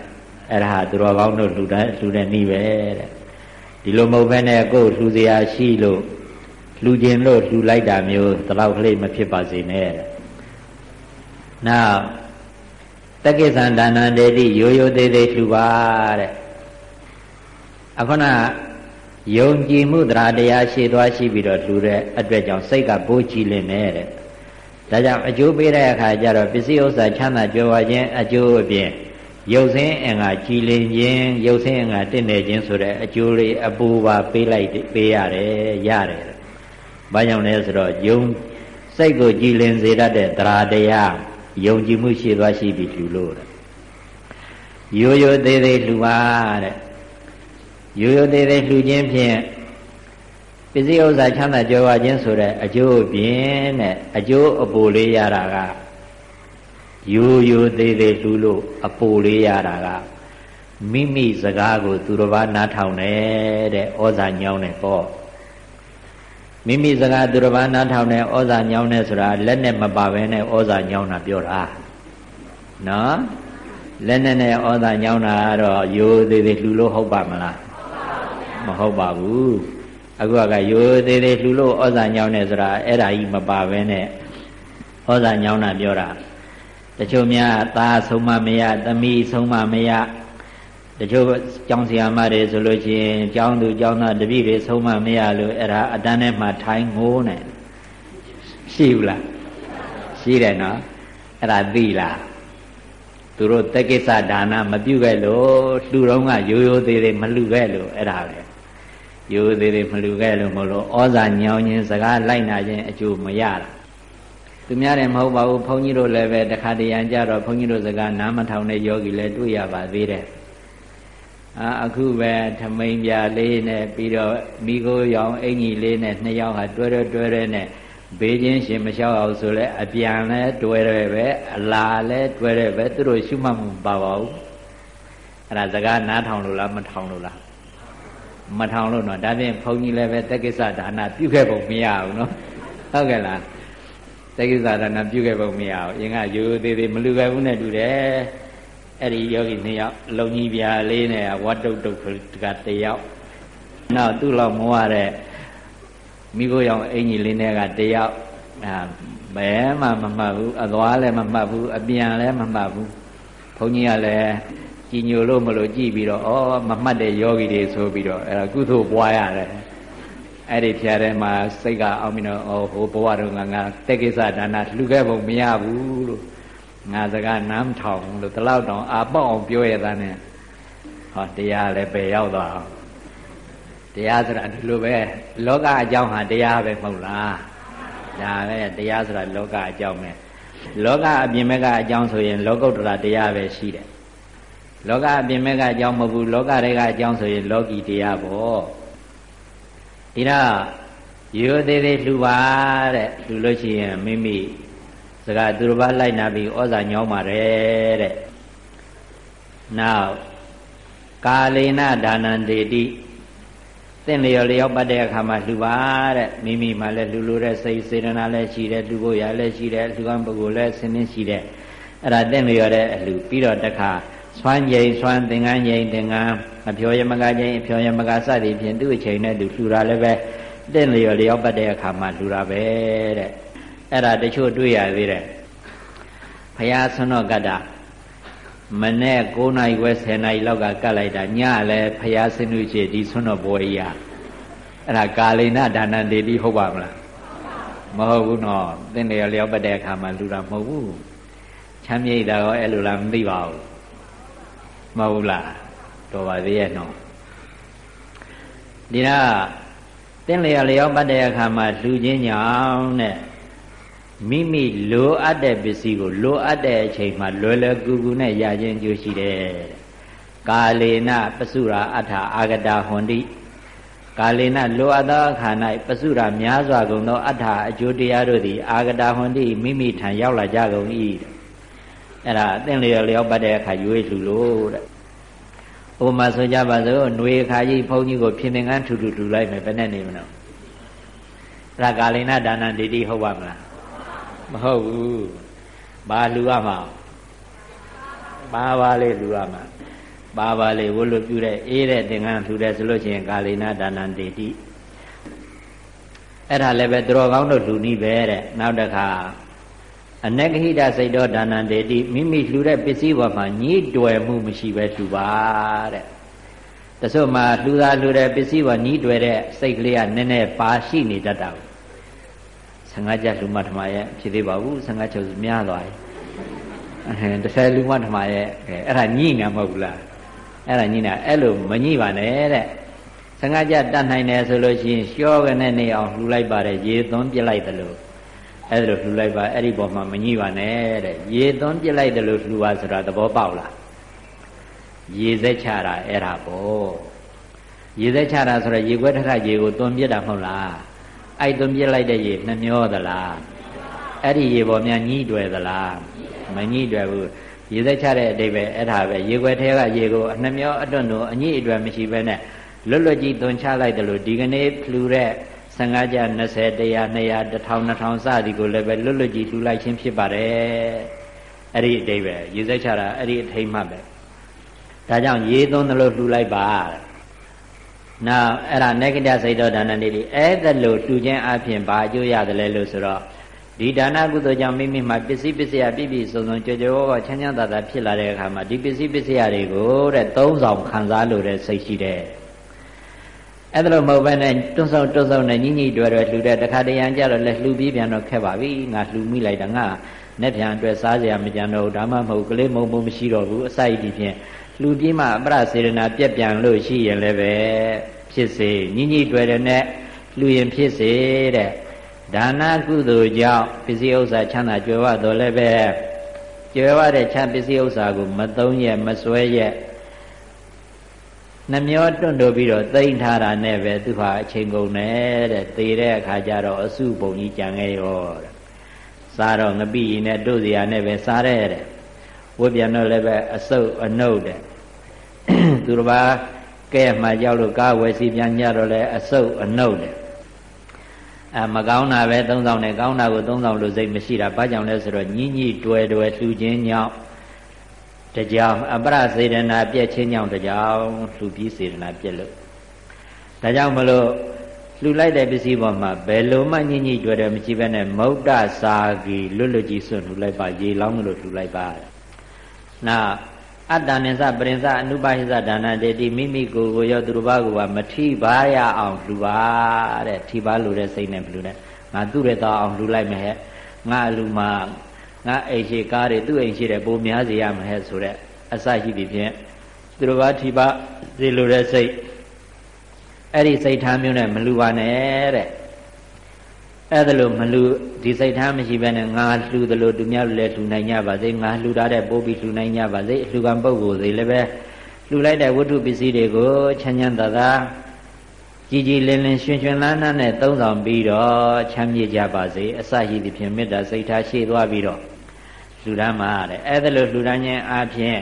အဲ့ဒါဟာသူတော်ကောင်းတို့လှူဒန်းလှူတဲ့နည်းပဲတဲ့ဒီလိုမဟုတ်ဘဲနဲ့ကိုယ်လှူစရာရှိလို့ လှူခြင်းလို့လှူလိုက်တာမျိုးတလောက်ကလေးမဖြစ်ပါစေနဲ့တဲ့နောက်တက္ကိသံဒါနံတေတိရိုးရိုးသေးသေးလှူပါတဲ့အခုနယုံကြည်မှုတရားတရားရှိသွားရှိပြီးတော့လှူတဲ့အတွက်ကြောင့်စိတ်ကပိုးကြည်လင်နေတဲ့ဒါကြောင့်အကျိုးပေးတဲ့အခါကျတော့ပစ္စည်းဥစ္စာချမ်းသာကြွယ်ဝခြင်းအကျိုးအပြင်ရုပ်ဆင်းအင်္ဂါကြည်လင်ခြင်းရုပ်ဆင်းအင်္ဂါတင့်နေခြင်းဆိုတဲ့အကျိုးလေးအပူပါပေးလိုက်ပေးရတယ်ရတယ်။ ဘာကြောင့်လဲဆိုတော့ယုံစိတ်ကိုကြည်လင်စေတတ်တဲ့တရားတရားယုံကြည်မှုရှိသွားရှိပြီးလှူလို့တဲ့။ရိုးရိုးသေးသေးလှူပါတဲ့ရိုးရိုးသေးသေးလှူခြင်းဖြင့်ပစ္စည်းဥစ္စာချမ်းသာကြွယ်ဝခြင်းဆိုတဲ့အကျိုးဖြင့်တဲ့အကျိုးအပိုလေးရတာကရိုးရိုးသေးသေးလှူလို့အပိုလေးရတာကမိမိစကားကို သူတစ်ပါးနားထောင်တယ်တဲ့ဩဇာညောင်းတယ်ပေါ့ မိမိစကားသူတစ်ပါးနားထောင်တယ်ဩဇာညောင်းတယ်ဆိုတာလက်နဲ့မပါဘဲနဲ့ဩဇာညောင်းတာပြောတာနော်လက်နဲ့နဲ့ဩဇာညောင်းတာကတော့ရိုးသေးသေးလှူလို့ဟုတ်ပါမလားမဟုတ်ပါဘူးအခုကရိုးသေးသေးလှူလို့ဩဇာညောင်းနေဆိုတာအဲ့ဒါကြီးမပါဘဲနဲ့ဩဇာညောင်းတာပြောတာတချို့များသားဆုံးမမရသမီးဆုံးမမရ တချို့ကျောင်းဆရာမတွေဆိုလို့ရှိရင်ကျောင်းသူကျောင်းသားတပည့်တွေဆုံးမမရလို့အဲ့ဒါအတန်းထဲမှာထိုင်ငိုးနေရှိဘူးလားရှိတယ်နော်အဲ့ဒါသိလားသူတို့တက္ကိစ္စဒါနမပြုခဲ့လို့လှူတော့ကရိုးရိုးသေးသေးမလှူခဲ့လို့အဲ့ဒါပဲရိုးသေးသေးမလူခဲ့လို့မလို့ဩဇာညောင်းခြင်းစကားလိုက်နာခြင်းအကျိုးမရတာသူများတယ်မဟုတ်ပါဘူးဘုန်းကြီးတို့လည်းပဲတခါတရံကြတော့ဘုန်းကြီးတို့စကားနားမထောင်တဲ့ယောဂီလည်းတွေ့ရပါသေးတယ် အာအခုပဲထမိန်ပြလေးနဲ့ပြီးတော့မိကိုရောင်အင်ကြီးလေးနဲ့နှစ်ယောက်ဟာတွဲတွဲတွဲတွဲနဲ့ဘေးချင်းရှင်မလျှောက်အောင်ဆိုလဲအပြန်လဲတွဲတွဲပဲအလာလဲတွဲတွဲပဲသူတို့ရှုမှတ်မှုပါပါဘူးအဲ့ဒါစကားနားထောင်လို့လားမထောင်လို့လားမထောင်လို့တော့ဒါဖြင့်ဘုန်းကြီးလည်းပဲတက္ကိစ္စဒါနပြုခဲ့ပုံမရဘူးနော်ဟုတ်ကဲ့လားတက္ကိစ္စဒါနပြုခဲ့ပုံမရဘူးရင်ကရိုးသေးသေးမလူခဲ့ဘူးနဲ့တူတယ် အဲ့ဒီယောဂီနှစ်ယောက်လုံကြီးပြာလေးနဲ့ဝတ်တုတ်တုတ်ကတယောက်နောက်သူ့လောက်မောရတဲ့မိခိုးရောင်အင်ကြီးလေးနဲ့ကတယောက်အာဘယ်မှမမှတ်ဘူးအသွားလည်းမမှတ်ဘူးအပြန်လည်းမမှတ်ဘူးဘုန်းကြီးကလည်းကြည်ညိုလို့မလို့ကြည်ပြီးတော့ဩမမှတ်တဲ့ယောဂီတွေဆိုပြီးတော့အဲ့ဒါကုသိုလ်ပွားရတယ်အဲ့ဒီဖျားထဲမှာစိတ်ကအောင်ပြီးတော့ဩဟိုဘဝတော့ငါငါတက်ကိစ္စဒါနလှူခဲ့ပုံမရဘူးလို့ ငါစကားနားမထောင်လို့ဒီလောက်တောင်အာပေါက်အောင်ပြောရတာနဲ့ဟောတရားလည်းပဲရောက်သွားအောင်တရားဆိုတာဒီလိုပဲလောကအကြောင်းဟာတရားပဲမဟုတ်လားဒါပဲတရားဆိုတာလောကအကြောင်းပဲလောကအပြင်ဘက်ကအကြောင်းဆိုရင် လောကုတ္တရာတရားပဲရှိတယ်လောကအပြင်ဘက်ကအကြောင်းမဟုတ်ဘူးလောကတွေကအကြောင်းဆိုရင် လောကီတရားပေါ့ဒီတော့ရိုးသေးသေးလှူပါတဲ့လှူလို့ရှိရင်မိမိ စကားသူတစ်ပါးလိုက်နာပြီးဩဇာညောင်းပါတယ်တဲ့နောက်ကာလေနဒါနံဒေတိသင်လျော်လျောက်ပတ်တဲ့အခါမှာလှူပါတဲ့မိမိမှလည်းလှူလို့တဲ့စိတ်စေတနာလည်းရှိတယ်လှူဖို့ရလည်းရှိတယ်လှူကံပုဂ္ဂိုလ်လည်းဆင်းင်းရှိတယ်အဲ့ဒါသင်လျော်တဲ့အလှူပြီးတော့တခါဆွမ်းကြိမ်ဆွမ်းသင်္ကန်းကြိမ်သင်္ကန်းအဖြောယမကကြိမ်အဖြောယမကစသည်ဖြင့်သူ့အချိန်နဲ့သူလှူတာလည်းပဲသင်လျော်လျောက်ပတ်တဲ့အခါမှာလှူတာပဲတဲ့ အဲ့ဒါတချို့တွေ့ရသေးတယ်ဘုရားဆွမ်းတော်ကတ္တမနေ့9နာရီခွဲ10နာရီလောက်ကကတ်လိုက်တာညလည်းဖျားဆင်းလို့ရှိဒီဆွမ်းတော်ပွဲကြီးอ่ะအဲ့ဒါကာလိနဒါနတေတိဟုတ်ပါမလားမဟုတ်ဘူးနော်သင်တယ်လျောက်ပတ်တဲ့အခါမှာလူတာမဟုတ်ဘူးချမ်းမြေ့တာရောအဲ့လိုလားမသိပါဘူးမဟုတ်လားတော်ပါသေးရဲ့နော်ဒီတော့သင်လျော်လျောက်ပတ်တဲ့အခါမှာလူချင်းညောင်းတဲ့ မိမိလိုအပ်တဲ့ပစ္စည်းကိုလိုအပ်တဲ့အချိန်မှာလွယ်လွယ်ကူကူနဲ့ရခြင်းကြိုးရှိတယ်ကာလေနပစုရာအထာအာဂတာဟွန်တိကာလေနလိုအပ်သောအခါ၌ပစုရာများစွာကုန်သောအထာအကျိုးတရားတို့သည်အာဂတာဟွန်တိမိမိထံရောက်လာကြကုန်၏အဲ့ဒါအသင်လျော်လျောက်ပတ်တဲ့အခါရွေးလှူလို့တဲ့ဥပမာဆိုကြပါစို့ຫນွေခါကြီးဘုန်းကြီးကိုဖြစ်နေငန်းထူထူထူလိုက်မယ်ဘယ်နဲ့နေမလို့အဲ့ဒါကာလေနဒါနဒိဋ္ဌိဟုတ်ပါမလား မဟုတ်ဘူးဘာလူရမှာဘာပါလေးလူရမှာဘာပါလေးဝတ်လို့ပြုတဲ့အေးတဲ့သင်္ကန်းလှူတဲ့ဆိုလို့ရှိရင်ကာလိနာဒါနံတေတိအဲ့ဒါလည်းပဲသူတော်ကောင်းတို့လှူနည်းပဲတဲ့နောက်တစ်ခါအနဂဟိတစိတ်တော်ဒါနံတေတိမိမိလှူတဲ့ပစ္စည်းပေါ်မှာညှိတွယ်မှုမရှိပဲလှူပါတဲ့တချို့မှာလှူတာလှူတဲ့ပစ္စည်းပေါ်ညှိတွယ်တဲ့စိတ်ကလေးကနည်းနည်းပါရှိနေတတ်တာဘူး 15ကျပ်လူမထမရဲ့ဖြစ်သေးပါဘူး15ချုပ်များသွားပြီအဲ30လူမထမရဲ့အဲအဲ့ဒါညိနေမဟုတ်ဘူးလားအဲ့ဒါညိနေအဲ့လိုမညိပါနဲ့တဲ့15ကျပ်တတ်နိုင်တယ်ဆိုလို့ရှိရင်လျှောကနေနေအောင်လှူလိုက်ပါတယ်ရေသွန်းပြလိုက်တယ်လို့အဲ့ဒါလှူလိုက်ပါအဲ့ဒီပေါ်မှာမညိပါနဲ့တဲ့ရေသွန်းပြလိုက်တယ်လို့လှူပါဆိုတာသဘောပေါက်လားရေစက်ချတာအဲ့ဒါပေါ့ရေစက်ချတာဆိုတော့ရေခွဲထထရေကိုသွန်းပြတာမဟုတ်လား အိုက်သွင်းပြလိုက်တဲ့ရေနှမျောသလားအဲ့ဒီရေပေါ်များညှိတွယ်သလားမညှိတွယ်ဘူးရေသက်ချတဲ့အတိပ္ပယ်အဲ့ဒါပဲရေခွက်ထဲကရေကိုအနှမျောအတွန်းတို့အညှိအတွယ်မရှိဘဲနဲ့လွတ်လွတ်ကြီးသွန်ချလိုက်တယ်လို့ဒီကနေ့လှူတဲ့15ကျ20 100 200 1000 2000စသည်ကိုလည်းပဲလွတ်လွတ်ကြီးလှူလိုက်ခြင်းဖြစ်ပါတယ်အဲ့ဒီအတိပ္ပယ်ရေသက်ချတာအဲ့ဒီအထိမ့်မှပဲဒါကြောင့်ရေသွန်းတယ်လို့လှူလိုက်ပါ နောက်အဲ့ဒါ negative စိတ်တော်ဒါနနေဒီအဲ့ဒါလို့တူခြင်းအပြင်ဘာအကျိုးရတယ်လဲလို့ဆိုတော့ဒီဒါနကုသိုလ်ကြောင့်မိမိမှာပစ္စည်းပစ္စယပြည့်ပြည့်စုံစုံကြောကြောချမ်းချမ်းသာသာဖြစ်လာတဲ့အခါမှာဒီပစ္စည်းပစ္စယတွေကိုတဲ့သုံးဆောင်ခံစားလို့တဲ့စိတ်ရှိတယ်အဲ့ဒါလို့မဟုတ်ဘဲနဲ့တွန်းဆောင်တွန်းဆောင်နဲ့ညှိညှိတွယ်တွယ်လှူတဲ့တခါတရံကြတော့လဲလှူပြီးပြန်တော့ခက်ပါပြီငါလှူမိလိုက်တာငါနဲ့ပြန်အတွက်စားစရာမကြံတော့ဘူးဒါမှမဟုတ်ကလေးမုံမုံမရှိတော့ဘူးအစိုက်ဒီဖြင့်လှူပြီးမှအပရစေရနာပြက်ပြန်လို့ရှိရင်လည်းပဲ ဖြစ်စေညှိညှိတွေ့တယ်နဲ့လှူရင်ဖြစ်စေတဲ့ဒါနကုသိုလ်ကြောင့်ပစ္စည်းဥစ္စာချမ်းသာကြွယ်ဝတော်လည်းပဲကြွယ်ဝတဲ့ချမ်းပစ္စည်းဥစ္စာကိုမသုံးရက်မစွဲရက်နှမျောတွန့်တို့ပြီးတော့သိမ့်ထားတာနဲ့ပဲသူဟာအချိန်ကုန်တယ်တဲ့သေတဲ့အခါကျတော့အစုပုံကြီးကြံခဲ့ရောတဲ့စားတော့ငပိရင်နဲ့တို့စရာနဲ့ပဲစားရဲတဲ့ဝိပြန်တော့လည်းပဲအစုပ်အနှုတ်တဲ့သူတစ်ပါး ကဲမှကြောက်လို့ကားဝယ်စီပြန်ကြတော့လဲအစုပ်အနှုတ်တယ်အမကောင်းတာပဲသုံးဆောင်တယ်ကောင်းတာကိုသုံးဆောင်လို့စိတ်မရှိတာဘာကြောင့်လဲဆိုတော့ညှိညှိတွယ်တွယ်လှူခြင်းညောင်းတကြောင်အပရစေတနာပြည့်ချင်းညောင်းတကြောင်လှူပြီးစေတနာပြည့်လို့ဒါကြောင့်မလို့လှူလိုက်တဲ့ပစ္စည်းပေါ်မှာဘယ်လိုမှညှိညှိကြွယ်တယ်မကြည့်ဘဲနဲ့မௌဒ္ဒစာကီလွတ်လွတ်ကြီးစွန့်လှူလိုက်ပါရေလောင်းလို့လှူလိုက်ပါနောက် အတ္တနိသပရိသအနုပါဟိသဒါနတေတိမိမိကိုယ်ကိုရောသူတစ်ပါးကိုပါမထိပါရအောင်လှူပါတဲ့ထိပါလို့တဲ့စိတ်နဲ့ဘလူနဲ့ငါသူ့ရဲ့တော့အောင်လှူလိုက်မယ်ဟဲ့ငါအလူမှာငါအိမ်ရှိကားတွေသူ့အိမ်ရှိတယ်ပိုများစေရမယ်ဟဲ့ဆိုတဲ့အစရှိသည်ဖြင့်သူတစ်ပါးထိပါစေလို့တဲ့စိတ်အဲ့ဒီစိတ်ထားမျိုးနဲ့မလူပါနဲ့တဲ့ အဲ့ဒါလို့မလူဒီစိတ်ထားမရှိဘဲနဲ့ငါလှူတယ်လို့သူများလည်းလှူနိုင်ကြပါစေငါလှူတာတဲ့ပိုးပြီးလှူနိုင်ကြပါစေလှူကံပုဂ္ဂိုလ်တွေလည်းပဲလှူလိုက်တဲ့ဝတ္ထုပစ္စည်းတွေကိုချမ်းချမ်းသာသာကြည်ကြည်လင်းလင်းရွှင်ရွှင်လန်းလန်းနဲ့သုံးဆောင်ပြီးတော့ချမ်းမြေ့ကြပါစေအစရှိသည်ဖြင့်မေတ္တာစိတ်ထားရှေ့သွားပြီးတော့လှူဒန်းမှာတဲ့အဲ့ဒါလို့လှူဒန်းခြင်းအပြင်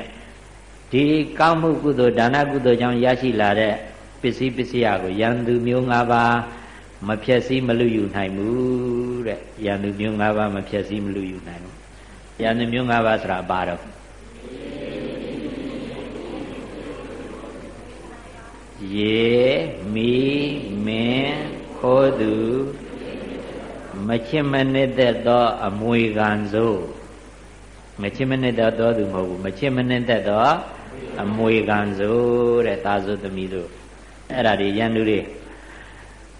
ဒီကောင်းမှုကုသိုလ်ဒါနကုသိုလ်ကြောင့်ရရှိလာတဲ့ပစ္စည်းပစ္စည်းအကိုယံသူမျိုး၅ပါး မဖြက်စည်းမလူယူနိုင်ဘူးတဲ့ယံသူမျိုး၅ပါးမဖြက်စည်းမလူယူနိုင်ဘူးယံသူမျိုး၅ပါးဆိုတာဘာတော့ရေမီမင်းခိုးသူမချစ်မနစ်သက်သောအမွေခံစို့မချစ်မနစ်သက်သောသူမဟုတ်ဘူးမချစ်မနစ်သက်သောအမွေခံစို့တဲ့သာသုသမီးတို့အဲ့ဒါတွေရန်သူတွေ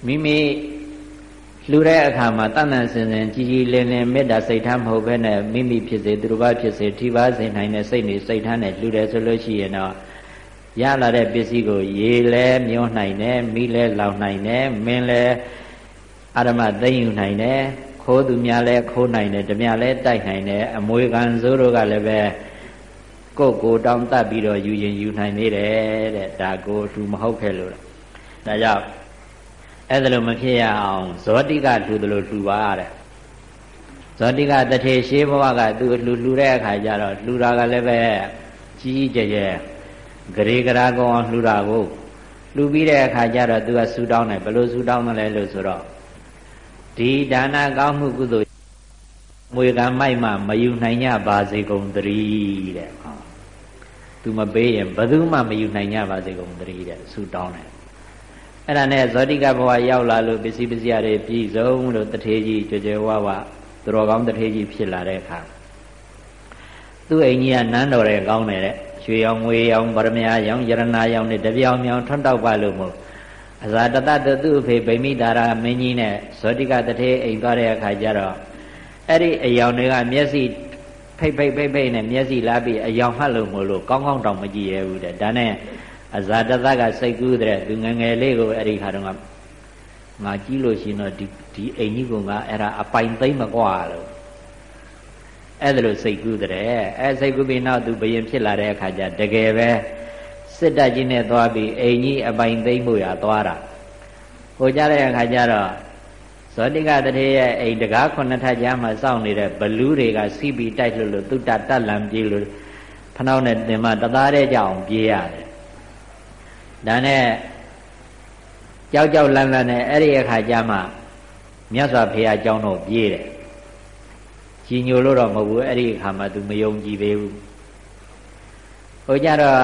မိမိလှူတဲ့အခါမှာတန်တန်စင်စင်ကြည်ကြည်လင်လင်မေတ္တာစိတ်ထားမဟုတ်ဘဲနဲ့မိမိဖြစ်စေသူတစ်ပါးဖြစ်စေထိပါစေနိုင်တဲ့စိတ်နေစိတ်ထားနဲ့လှူတယ်ဆိုလို့ရှိရင်တော့ရလာတဲ့ပစ္စည်းကိုရေလဲမျောနိုင်တယ်မိလဲလောင်နိုင်တယ်မင်းလဲအာရမသိမ့်ယူနိုင်တယ်ခိုးသူများလဲခိုးနိုင်တယ်ဓမြလဲတိုက်နိုင်တယ်အမွေခံစိုးတို့ကလည်းပဲကိုယ်ကိုတောင်းတတ်ပြီးတော့ယူရင်ယူနိုင်သေးတယ်တဲ့ဒါကိုသူမဟုတ်ခဲ့လို့ဒါကြောင့် အဲ့ဒါလိုမဖြစ်ရအောင်ဇောတိကလှူတယ်လို့လှူပါတဲ့ဇောတိကတထေရှေးဘဝကသူလှူလှူတဲ့အခါကျတော့လှူတာကလည်းပဲကြီးကြီးကျယ်ကျယ်ဂရေဂရာကောအောင်လှူတာကိုလှူပြီးတဲ့အခါကျတော့သူကဆူတောင်းတယ်ဘယ်လိုဆူတောင်းတယ်လဲလို့ဆိုတော့ဒီဒါနကောင်းမှုကုသိုလ်မွေကမိုက်မှမယူနိုင်ကြပါစေကုန်သတည်းတဲ့ဟောသူမပေးရင်ဘယ်သူမှမယူနိုင်ကြပါစေကုန်သတည်းတဲ့ဆူတောင်းတယ် အဲ့ဒါနဲ့ဇောတိကဘဝရောက်လာလို့ပစ္စည်းပစ္စည်းတွေပြည်စုံလို့တထေကြီးကြွကြွဝဝသူတော်ကောင်းတထေကြီးဖြစ်လာတဲ့အခါသူ့အိမ်ကြီးကနန်းတော်တဲ့ကောင်းတယ်တဲ့ရွှေရောင်ငွေရောင်ဗရမယာရောင်ယရနာရောင်နဲ့တပြောင်မြောင်ထွန်းတောက်ပါလို့မို့အဇာတတတသူ့အဖေဗိမိတာရာမင်းကြီးနဲ့ဇောတိကတထေအိမ်သွားတဲ့အခါကျတော့အဲ့ဒီအယောင်တွေကမျက်စိဖိတ်ဖိတ်ဖိတ်ဖိတ်နဲ့မျက်စိလာပြီးအယောင်မှတ်လို့မလို့ကောင်းကောင်းတောင်မကြည့်ရဘူးတဲ့ဒါနဲ့ အဇာတသကစိတ်ကူးတဲ့သူငငယ်လေးကိုအဲ့ဒီခါတော့ငါကြည့်လို့ရှိရင်တော့ဒီဒီအိမ်ကြီးကငါအဲ့ဒါအပိုင်သိမ့်မကွာလို့အဲ့ဒါလို့စိတ်ကူးတဲ့အဲ့စိတ်ကူးပြီးနောက်သူဘယင်ဖြစ်လာတဲ့အခါကျတကယ်ပဲစစ်တပ်ကြီးနဲ့သွားပြီးအိမ်ကြီးအပိုင်သိမ့်မှုရသွားတာဟိုကြတဲ့အခါကျတော့ဇောတိကတရေရဲ့အိမ်တကားခုနှစ်ထပ်ကြားမှာစောင့်နေတဲ့ဘလူးတွေကစီးပြီးတိုက်လို့လို့သူတတတ်လံပြေးလို့ဖနှောင်းနဲ့တင်မတသားတဲ့ကြောင်ပြေးရတယ် ဒါနဲ့ကြောက်ကြောက်လန့်လန့်နဲ့အဲ့ဒီအခါကျမှမြတ်စွာဘုရားအကြောင်းတော့ပြေးတယ်ကြီးညိုလို့တော့မဟုတ်ဘူးအဲ့ဒီအခါမှာ तू မယုံကြည်သေးဘူးဟိုကြတော့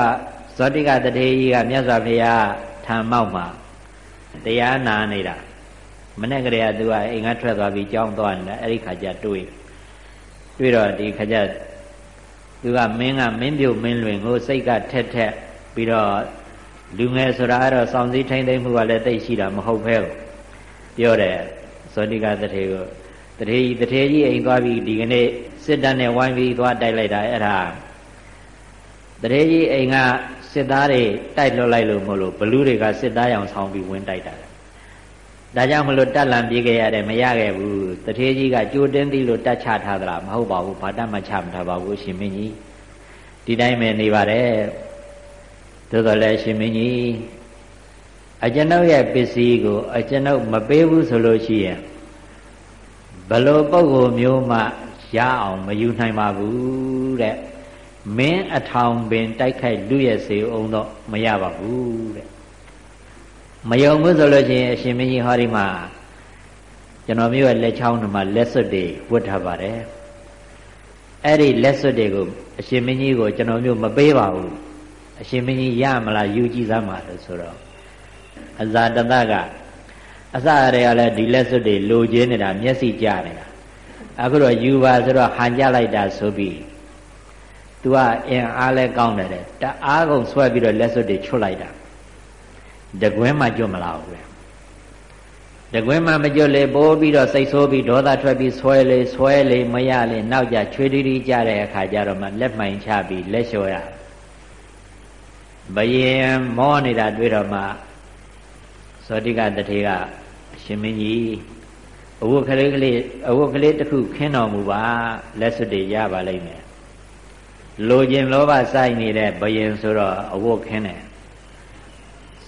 ဇောတိကတထေကြီးကမြတ်စွာဘုရားထံမောက်မှာတရားနာနေတာမနေ့ကလေးက तू ကအိမ်ကထွက်သွားပြီးကြောင်းသွားနေတာအဲ့ဒီခါကျတွေးတွေးတော့ဒီခါကျ तू ကမင်းကမင်းပြုတ်မင်းလွင်ကိုစိတ်ကထက်ထက်ပြီးတော့ လူငယ်ဆိုတာအဲ့တော့စောင့်စည်းထိန်းသိမ်းမှုကလည်းတိတ်ရှိတာမဟုတ်ပဲပြောတယ်ဇောတိကတထေကိုတထေကြီးတထေကြီးအိမ်သွားပြီးဒီကနေ့စစ်တပ်နဲ့ဝိုင်းပြီးသွားတိုက်လိုက်တာအဲ့ဒါတထေကြီးအိမ်ကစစ်သားတွေတိုက်လွတ်လိုက်လို့မလို့ဘလူးတွေကစစ်သားရောင်ဆောင်ပြီးဝင်တိုက်တာဒါကြောင့်မလို့တက်လန်ပြေးခဲ့ရတယ်မရခဲ့ဘူးတထေကြီးကကြိုတင်းသီးလို့တက်ချထားသလားမဟုတ်ပါဘူးဘာတတ်မှချမထားပါဘူးရှင်မင်းကြီးဒီတိုင်းပဲနေပါတယ် သို့တော်လည်းရှင်မင်းကြီးအကျွန်ုပ်ရဲ့ပစ္စည်းကိုအကျွန်ုပ်မပေးဘူးဆိုလို့ရှိရင်ဘလို့ပုံကိုမျိုးမှရအောင်မယူနိုင်ပါဘူးတဲ့မင်းအထောင်ပင်တိုက်ခိုက်လူရဲ့စေအောင်တော့မရပါဘူးတဲ့မယုံဘူးဆိုလို့ရှိရင်အရှင်မင်းကြီးဟောဒီမှာကျွန်တော်မျိုးရဲ့လက်ချောင်းတွေမှာလက်စွပ်တွေဝတ်ထားပါတယ်အဲ့ဒီလက်စွပ်တွေကိုအရှင်မင်းကြီးကိုကျွန်တော်မျိုးမပေးပါဘူး အရှင်မင်းကြီးရမလားယူကြည့်စမ်းပါလို့ဆိုတော့အဇာတတကအစရတွေကလည်းဒီလက်စွပ်တွေလိုချင်နေတာမျက်စိကြနေတာအခုတော့ယူပါဆိုတော့ဟန်ကြလိုက်တာဆိုပြီး तू ကအင်အားလဲကောင်းတယ်တဲ့တအားကုန်ဆွဲပြီးတော့လက်စွပ်တွေချွတ်လိုက်တာတကွင်းမှကြွမလာဘူးလေတကွင်းမှမကြွလေပိုးပြီးတော့စိတ်ဆိုးပြီးဒေါသထွက်ပြီးဆွဲလေဆွဲလေမရလေနောက်ကြချွေတီတီကြတဲ့အခါကျတော့မှလက်မှန်ချပြီးလက်လျှော်ရ ဘယင်မောနေတာတွေ့တော့မှဇောတိကတထေကအရှင်မင်းကြီးအဝတ်ကလေးကလေးအဝတ်ကလေးတစ်ခုခင်းတော်မူပါလက်စွပ်တွေရပါလိမ့်မယ်လိုခြင်းလောဘစိုက်နေတဲ့ဘယင်ဆိုတော့အဝတ်ခင်းတယ်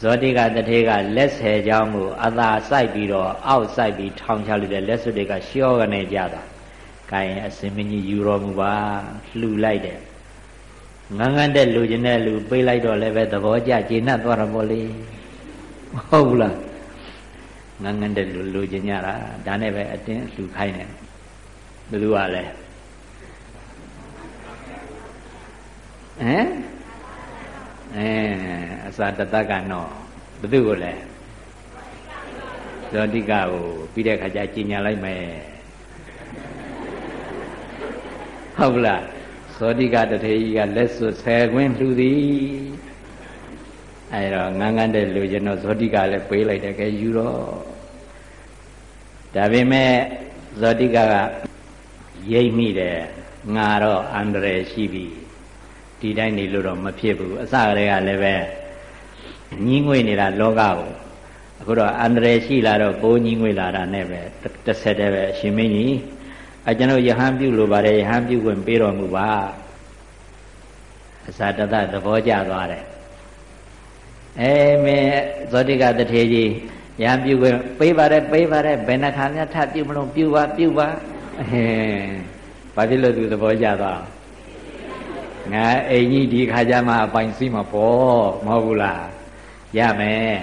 ဇောတိကတထေကလက်ဆယ်ချောင်းကိုအသာစိုက်ပြီးတော့အောက်စိုက်ပြီးထောင်ချလိုက်တဲ့လက်စွပ်တွေကရှောကနေကြတာ။ကိုင်အစင်မကြီးယူတော်မူပါလှူလိုက်တယ်။ ငန်းငန်းတဲ့လူကျင်တဲ့လူပေးလိုက်တော့လည်းပဲသဘောကျကျေနပ်သွားတော့ဗောလေ။ဟုတ်ဘူးလား။ငန်းငန်းတဲ့လူလူကျင်ကြတာဒါနဲ့ပဲအတင်းလှူခိုင်းတယ်။ဘယ်သူကလဲ။ဟမ်အဲအစာတတကနော်ဘသူကိုလဲဇောတိကကိုပြီးတဲ့ခါကျကြီးညာလိုက်မယ်ဟုတ်လား ဇောတိကတထေကြီးကလက်စွပ်ဆယ်ခွင်းလှူသည်အဲတော့ငန်းငန်းတဲ့လူကျွန်တော်ဇောတိကလည်းပေးလိုက်တယ်ကဲယူတော့ဒါပေမဲ့ဇောတိကကရိပ်မိတယ်ငါတော့အန္တရာယ်ရှိပြီဒီတိုင်းနေလို့တော့မဖြစ်ဘူးအစကတည်းကလည်းပဲညီးငွေနေတာလောကကိုအခုတော့အန္တရာယ်ရှိလာတော့ပိုးညီးငွေလာတာနဲ့ပဲတစ်ဆက်တည်းပဲအရှင်မင်းကြီး အကျွန်ုပ်ယဟန်ပြုလို့ပါတယ်ယဟန်ပြုခွင့်ပေးတော်မူပါအစာတသသဘောကျသွားတယ်အဲမင်းဇောတိကတထေကြီးယဟန်ပြုခွင့်ပေးပါတယ်ပေးပါတယ်ဘယ်နှခါများထပ်ပြုမလို့ပြုပါပြုပါအဲဘာဖြစ်လို့သူသဘောကျသွားငါအိမ်ကြီးဒီခါကျမှအပိုင်စီးမှာပေါ့မဟုတ်ဘူးလားရမယ်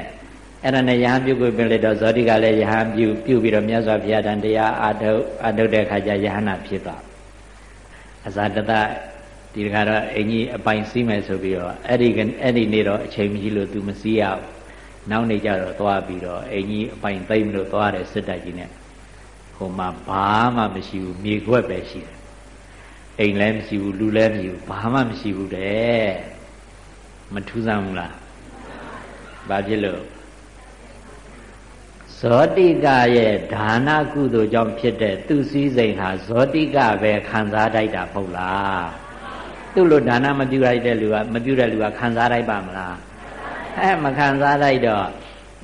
အဲ့ဒါနဲ့ယဟန်ပြုတ်ကိုပြင်လိုက်တော့ဇောတိကလည်းယဟန်ပြုပြုပြီးတော့မြတ်စွာဘုရားတန်တရားအာထုတ်အာထုတ်တဲ့ခါကျယဟနာဖြစ်သွားအဇာတတဒီခါတော့အိမ်ကြီးအပိုင်စီးမယ်ဆိုပြီးတော့အဲ့ဒီအဲ့ဒီနေ့တော့အချိန်မရှိလို့ तू မစီးရဘူးနောက်နေ့ကျတော့သွားပြီးတော့အိမ်ကြီးအပိုင်သိမ့်လို့သွားတယ်စစ်တပ်ကြီးနဲ့ဟိုမှာဘာမှမရှိဘူးမြေခွက်ပဲရှိတယ်အိမ်လည်းမရှိဘူးလူလည်းမရှိဘူးဘာမှမရှိဘူးတဲ့မထူးဆန်းဘူးလားဘာဖြစ်လို့ ဇောတိကရဲ့ဒါနကုသိုလ်ကြောင့်ဖြစ်တဲ့သူစည်းစိမ်ဟာဇောတိကပဲခံစားတတ်တာမဟုတ်လားသူ့လိုဒါနမပြုလိုက်တဲ့လူကမပြုတဲ့လူကခံစားလိုက်ပါမလားအဲမခံစားလိုက်တော့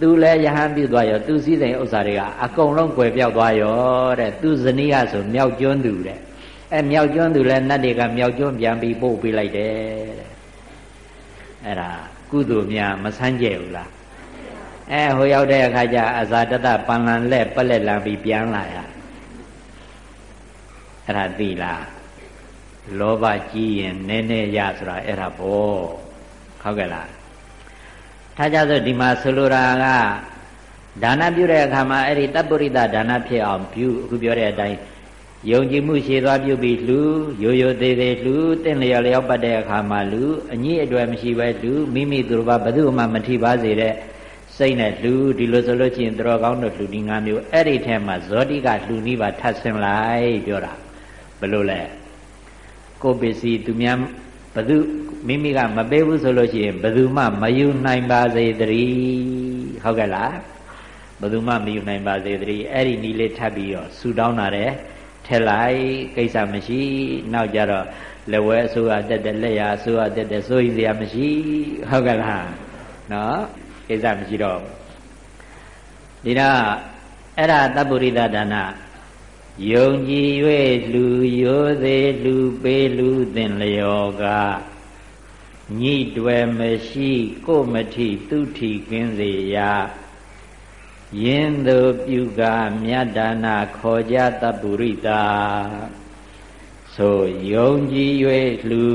သူလည်းယဟန်ပြုသွားရောသူစည်းစိမ်ဥစ္စာတွေကအကုန်လုံးကွယ်ပြောက်သွားရောတဲ့သူဇနီးကဆိုမြောက်ကျွန်းသူတဲ့အဲမြောက်ကျွန်းသူလည်းနတ်တွေကမြောက်ကျွန်းပြန်ပြီးပို့ပေးလိုက်တယ်တဲ့အဲ့ဒါကုသိုလ်များမဆန်းကျဲဘူးလား အဲဟိုရောက်တဲ့အခါကျအဇာတတပန်လန်လက်ပလက်လာပြီးပြန်လာရအဲ့ဒါသိလားလောဘကြီးရင်နည်းနည်းရဆိုတာအဲ့ဒါဘောဟုတ်ကဲ့လားထားကြဆိုဒီမှာဆိုလိုတာကဒါနပြုတဲ့အခါမှာအဲ့ဒီတပ္ပရိသဒါနဖြစ်အောင်ပြုအခုပြောတဲ့အတိုင်းယုံကြည်မှုရှည်သွားပြုပြီးလှူရိုးရိုးသေးသေးလှူတင့်လျော်လျော်ပတ်တဲ့အခါမှာလှူအညစ်အတွေ့မရှိပဲလှူမိမိသူတို့ဘာဘယ်သူမှမထိပါစေတဲ့ စိတ်နဲ့လှူဒီလိုဆိုလို့ချင်းတော်ကောင်းတို့လှူဒီ၅မျိုးအဲ့ဒီထဲမှာဇောတိကလှူနီးပါထပ်ဆင်းလိုက်ပြောတာဘယ်လိုလဲကိုပစ္စည်းသူများဘယ်သူမိမိကမပေးဘူးဆိုလို့ရှိရင်ဘယ်သူမှမယူနိုင်ပါစေတည်းဟုတ်ကဲ့လားဘယ်သူမှမယူနိုင်ပါစေတည်းအဲ့ဒီနီးလေးထပ်ပြီးတော့ဆူတောင်းတာတဲ့ထက်လိုက်ကိစ္စမရှိ နောက်ကြတော့လက်ဝဲအစိုးရတက်တဲ့လက်ရအစိုးရတက်တဲ့စိုးရိမ်စရာမရှိဟုတ်ကဲ့လားနော် ကိစ္စမရှိတော့ဒီတော့အဲ့ဒါတပ္ပုရိသဒါနယုံကြည်၍လူရိုးသေးလူပေးလူသင်လျော်ကညိတွယ်မရှိကိုမထိသူထီကင်းစေရာယင်းသူပြုကာမြတ်ဒါနာခေါ်ကြတပ္ပုရိတာဆိုယုံကြည်၍လူ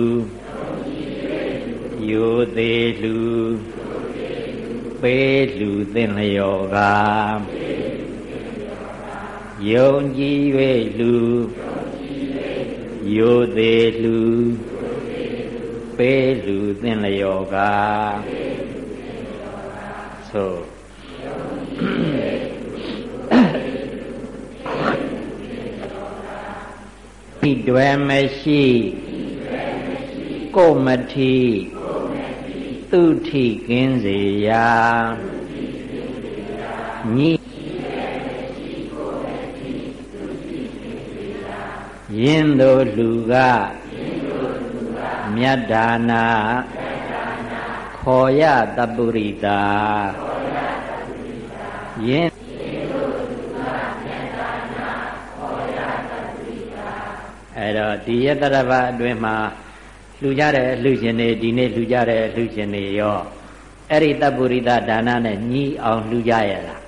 ယိုသေးလူ ပေးလူသင်လျော်ကယုံကြည်၍လူယိုသေးလူပေးလူသင်လျော်ကသို့ဤတွင်မရှိကိုမထီး သူထီကင်းစေရာညီယင်းတို့လူကမြတ်ဒါနာခေါ်ရတပုရိတာယင်းအဲ့တော့ဒီယတရဘအတွင်းမှာ လှူကြတဲ့လှူရှင်တွေဒီနေ့လှူကြတဲ့လှူရှင်တွေရောအဲ့ဒီတပုရိသဒါနနဲ့ညီအောင်လှူကြရလား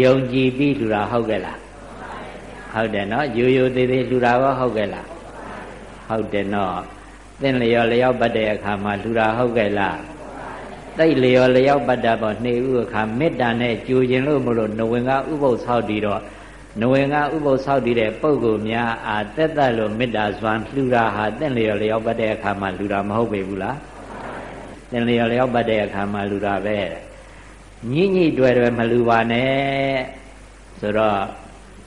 ယုံကြည်ပြီးလှူတာဟုတ်ကဲ့လားဟုတ်တယ်နော်ရိုးရိုးသေးသေးလှူတာရောဟုတ်ကဲ့လားဟုတ်တယ်နော်သင်လျော်လျောက်ပတ်တဲ့အခါမှာလှူတာဟုတ်ကဲ့လားတိတ်လျော်လျောက်ပတ်တာပေါ့နှေဥအခါမေတ္တာနဲ့ကြိုခြင်းလို့မလို့နဝင်ကဥပုပ်ဆောက်တည်တော့ နဝင်ကဥပုပ်ဆောက်တည်တဲ့ပုဂ္ဂိုလ်များအာတက်တက်လို့မေတ္တာစွမ်းလှူတာဟာတင့်လျော်လျောက်ပတ်တဲ့အခါမှာလှူတာမဟုတ်ပေဘူးလားတင့်လျော်လျောက်ပတ်တဲ့အခါမှာလှူတာပဲညိညိတွေ့တွေ့မလှူပါနဲ့ဆိုတော့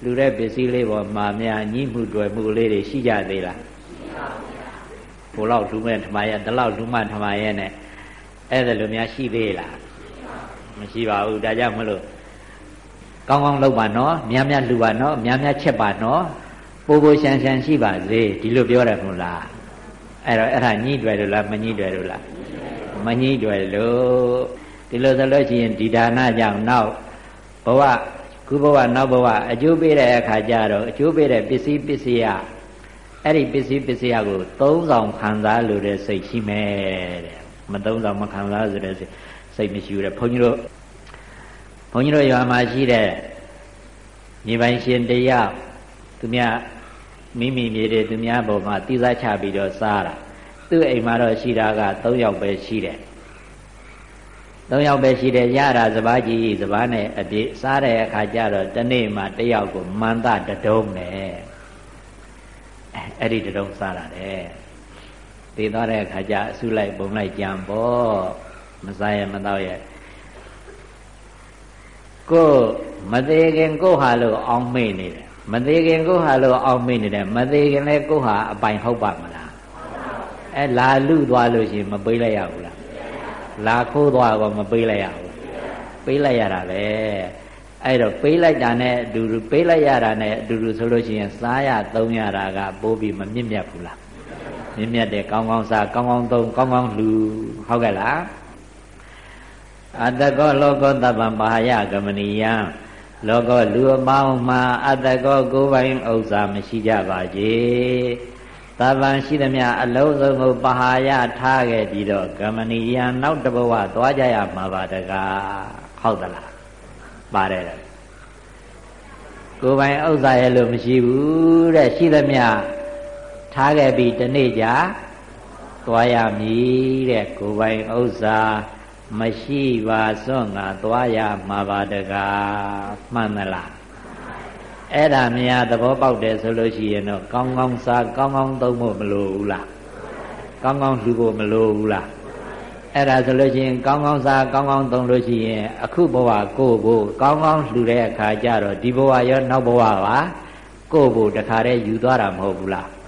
လူတဲ့ပစ္စည်းလေးပေါ်မှာများညှိမှုတွေ့မှုလေးတွေရှိကြသေးလားဘို့လောက်လူမဲ့ထမရဲ့ဒီလောက်လူမထမရဲ့နဲ့အဲ့ဒါလိုများရှိသေးလားမရှိပါဘူးဒါကြောင့်မလို့ ကောင်းကောင်းလုပ်ပါနော်များများလှူပါနော်များများချက်ပါနော်ပိုးပိုးရှန်ရှန်ရှိပါစေဒီလိုပြောတယ်မဟုတ်လားအဲ့တော့အဲ့ဒါညှိတွေ့လို့လားမညှိတွေ့လို့လားမညှိတွေ့လို့ဒီလိုဆိုလို့ရှိရင်ဒီဒါနကြောင့်နောက်ဘဝခုဘဝနောက်ဘဝအကျိုးပေးတဲ့အခါကျတော့အကျိုးပေးတဲ့ပစ္စည်းပစ္စည်းရအဲ့ဒီပစ္စည်းပစ္စည်းကိုသုံးဆောင်ခံစားလို့တဲ့စိတ်ရှိမယ်တဲ့မသုံးဆောင်မခံစားဆိုတဲ့စိတ်မရှိဘူးတဲ့ဘုန်းကြီးတို့ ဘုန်းကြီးတို့ရွာမှာရှိတဲ့မြေပိုင်ရှင်တရားသူများမိမိမြေတွေသူများပေါ်မှာတိစားချပြီးတော့စားတာသူ့အိမ်မှာတော့ရှိတာက3ယောက်ပဲရှိတယ်3ယောက်ပဲရှိတယ်ရတာစပားကြီးစပားနဲ့အပြည့်စားတဲ့အခါကျတော့တနေ့မှတယောက်ကိုမန္တတတုံးနဲ့အဲ့ဒီတတုံးစားတာတဲ့တည်သွားတဲ့အခါကျအဆုလိုက်ပုံလိုက်ကြံပေါ့မစားရမတော့ရ ကိုမသေးခင်ကိုဟာလို့အောင်းမေ့နေတယ်မသေးခင်ကိုဟာလို့အောင်းမေ့နေတယ်မသေးခင်လည်းကိုဟာအပိုင်ဟုတ်ပါမလားအဲလာလူသွားလို့ရှိရင်မပေးလိုက်ရဘူးလားလာခိုးသွားတော့မပေးလိုက်ရဘူးပေးလိုက်ရတာပဲအဲ့တော့ပေးလိုက်တာနဲ့အတူတူပေးလိုက်ရတာနဲ့အတူတူဆိုလို့ရှိရင်စားရသုံးရတာကပိုးပြီးမမြင့်မြတ်ဘူးလားမြင့်မြတ်တယ်ကောင်းကောင်းစားကောင်းကောင်းသုံးကောင်းကောင်းလှူဟုတ်ကဲ့လား အတ္တကောလောကောတပ္ပံပါယကမဏီယံလောကလူအပေါင်းမှာအတ္တကောကိုယ်ပိုင်ဥစ္စာမရှိကြပါစေတပ္ပံရှိသမျှအလုံးစုံကိုပဟာယထားခဲ့ပြီးတော့ကမဏီယံနောက်တဘဝသွားကြရမှာပါတကားဟုတ်သလားပါတယ်ကိုယ်ပိုင်ဥစ္စာရဲ့လို့မရှိဘူးတဲ့ရှိသမျှထားခဲ့ပြီးတနေ့ကြာသွားရမည်တဲ့ကိုယ်ပိုင်ဥစ္စာ မရှိပါစွန့်ငါသွားရမှာပါတကားမှန်မလားအဲ့ဒါများသဘောပေါက်တယ်ဆိုလို့ရှိရင်တော့ကောင်းကောင်းစားကောင်းကောင်းသုံးဖို့မလိုဘူးလားကောင်းကောင်းလှူဖို့မလိုဘူးလားအဲ့ဒါဆိုလို့ရှိရင်ကောင်းကောင်းစားကောင်းကောင်းသုံးလို့ရှိရင်အခုဘဝကိုယ့်ကိုကောင်းကောင်းလှူတဲ့အခါကျတော့ဒီဘဝရောနောက်ဘဝပါကိုယ့်ကိုတခါတည်းယူသွားတာမဟုတ်ဘူးလား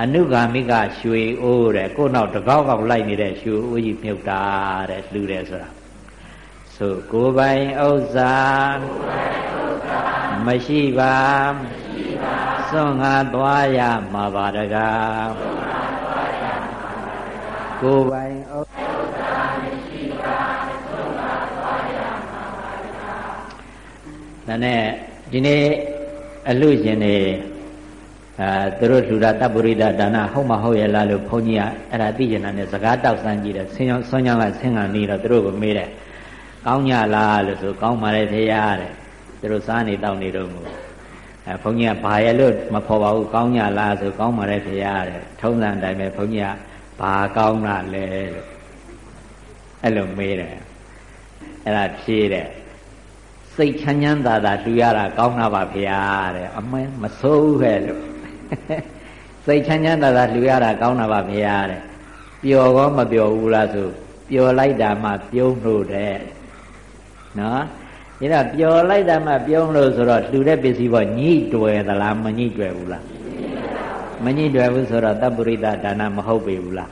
အနုဂါမိကရွှေအိုးတဲ့ကိုနောက်တကောက်ကောက်လိုက်နေတဲ့ရွှေအိုးကြီးမြုပ်တာတဲ့လှူတယ်ဆိုတာဆိုကိုယ်ပိုင်ဥစ္စာမရှိပါစွန့်ငါသွားရမှာပါတကားကိုယ်ပိုင်ဥစ္စာမရှိပါစွန့်ငါသွားရမှာပါတကားဒါနဲ့ဒီနေ့အလူရှင်တွေ အာသူတို့လှူတာတပ်ပုရိဒဒါနဟုတ်မဟုတ်ရဲ့လားလို့ဘုန်းကြီးကအဲ့ဒါသိကျင်တာနဲ့စကားတောက်ဆန်းကြည့်တယ်ဆင်းရောဆွမ်းကြောင်းကဆင်းကနေတော့သူတို့ကိုမေးတယ်ကောင်းညလားလို့ဆိုကောင်းပါလေဖေရတဲ့သူတို့စားနေတောက်နေတော့မူအဲဘုန်းကြီးကဘာရဲ့လို့မဖော်ပါဘူးကောင်းညလားဆိုကောင်းပါလေဖေရတဲ့ထုံးစံအတိုင်းပဲဘုန်းကြီးကဘာကောင်းလားလဲလို့အဲ့လိုမေးတယ်အဲ့ဒါဖြေးတယ်စိတ်ချမ်းချမ်းသာသာလှူရတာကောင်းတာပါဖေရတဲ့အမဲမဆိုးခဲ့လို့ စိတ်ချမ်းချမ်းသာသာလှူရတာကောင်းတာပါဖေရတဲ့ပျော်ကောမပျော်ဘူးလားဆိုပျော်လိုက်တာမှပြုံးလို့တဲ့နော်ဒါပျော်လိုက်တာမှပြုံးလို့ဆိုတော့လှူတဲ့ပစ္စည်းပေါ်ညှိတွယ်သလားမညှိတွယ်ဘူးလားမညှိတွယ်ဘူးဆိုတော့တပ္ပရိသဒါနမဟုတ်ပေဘူးလား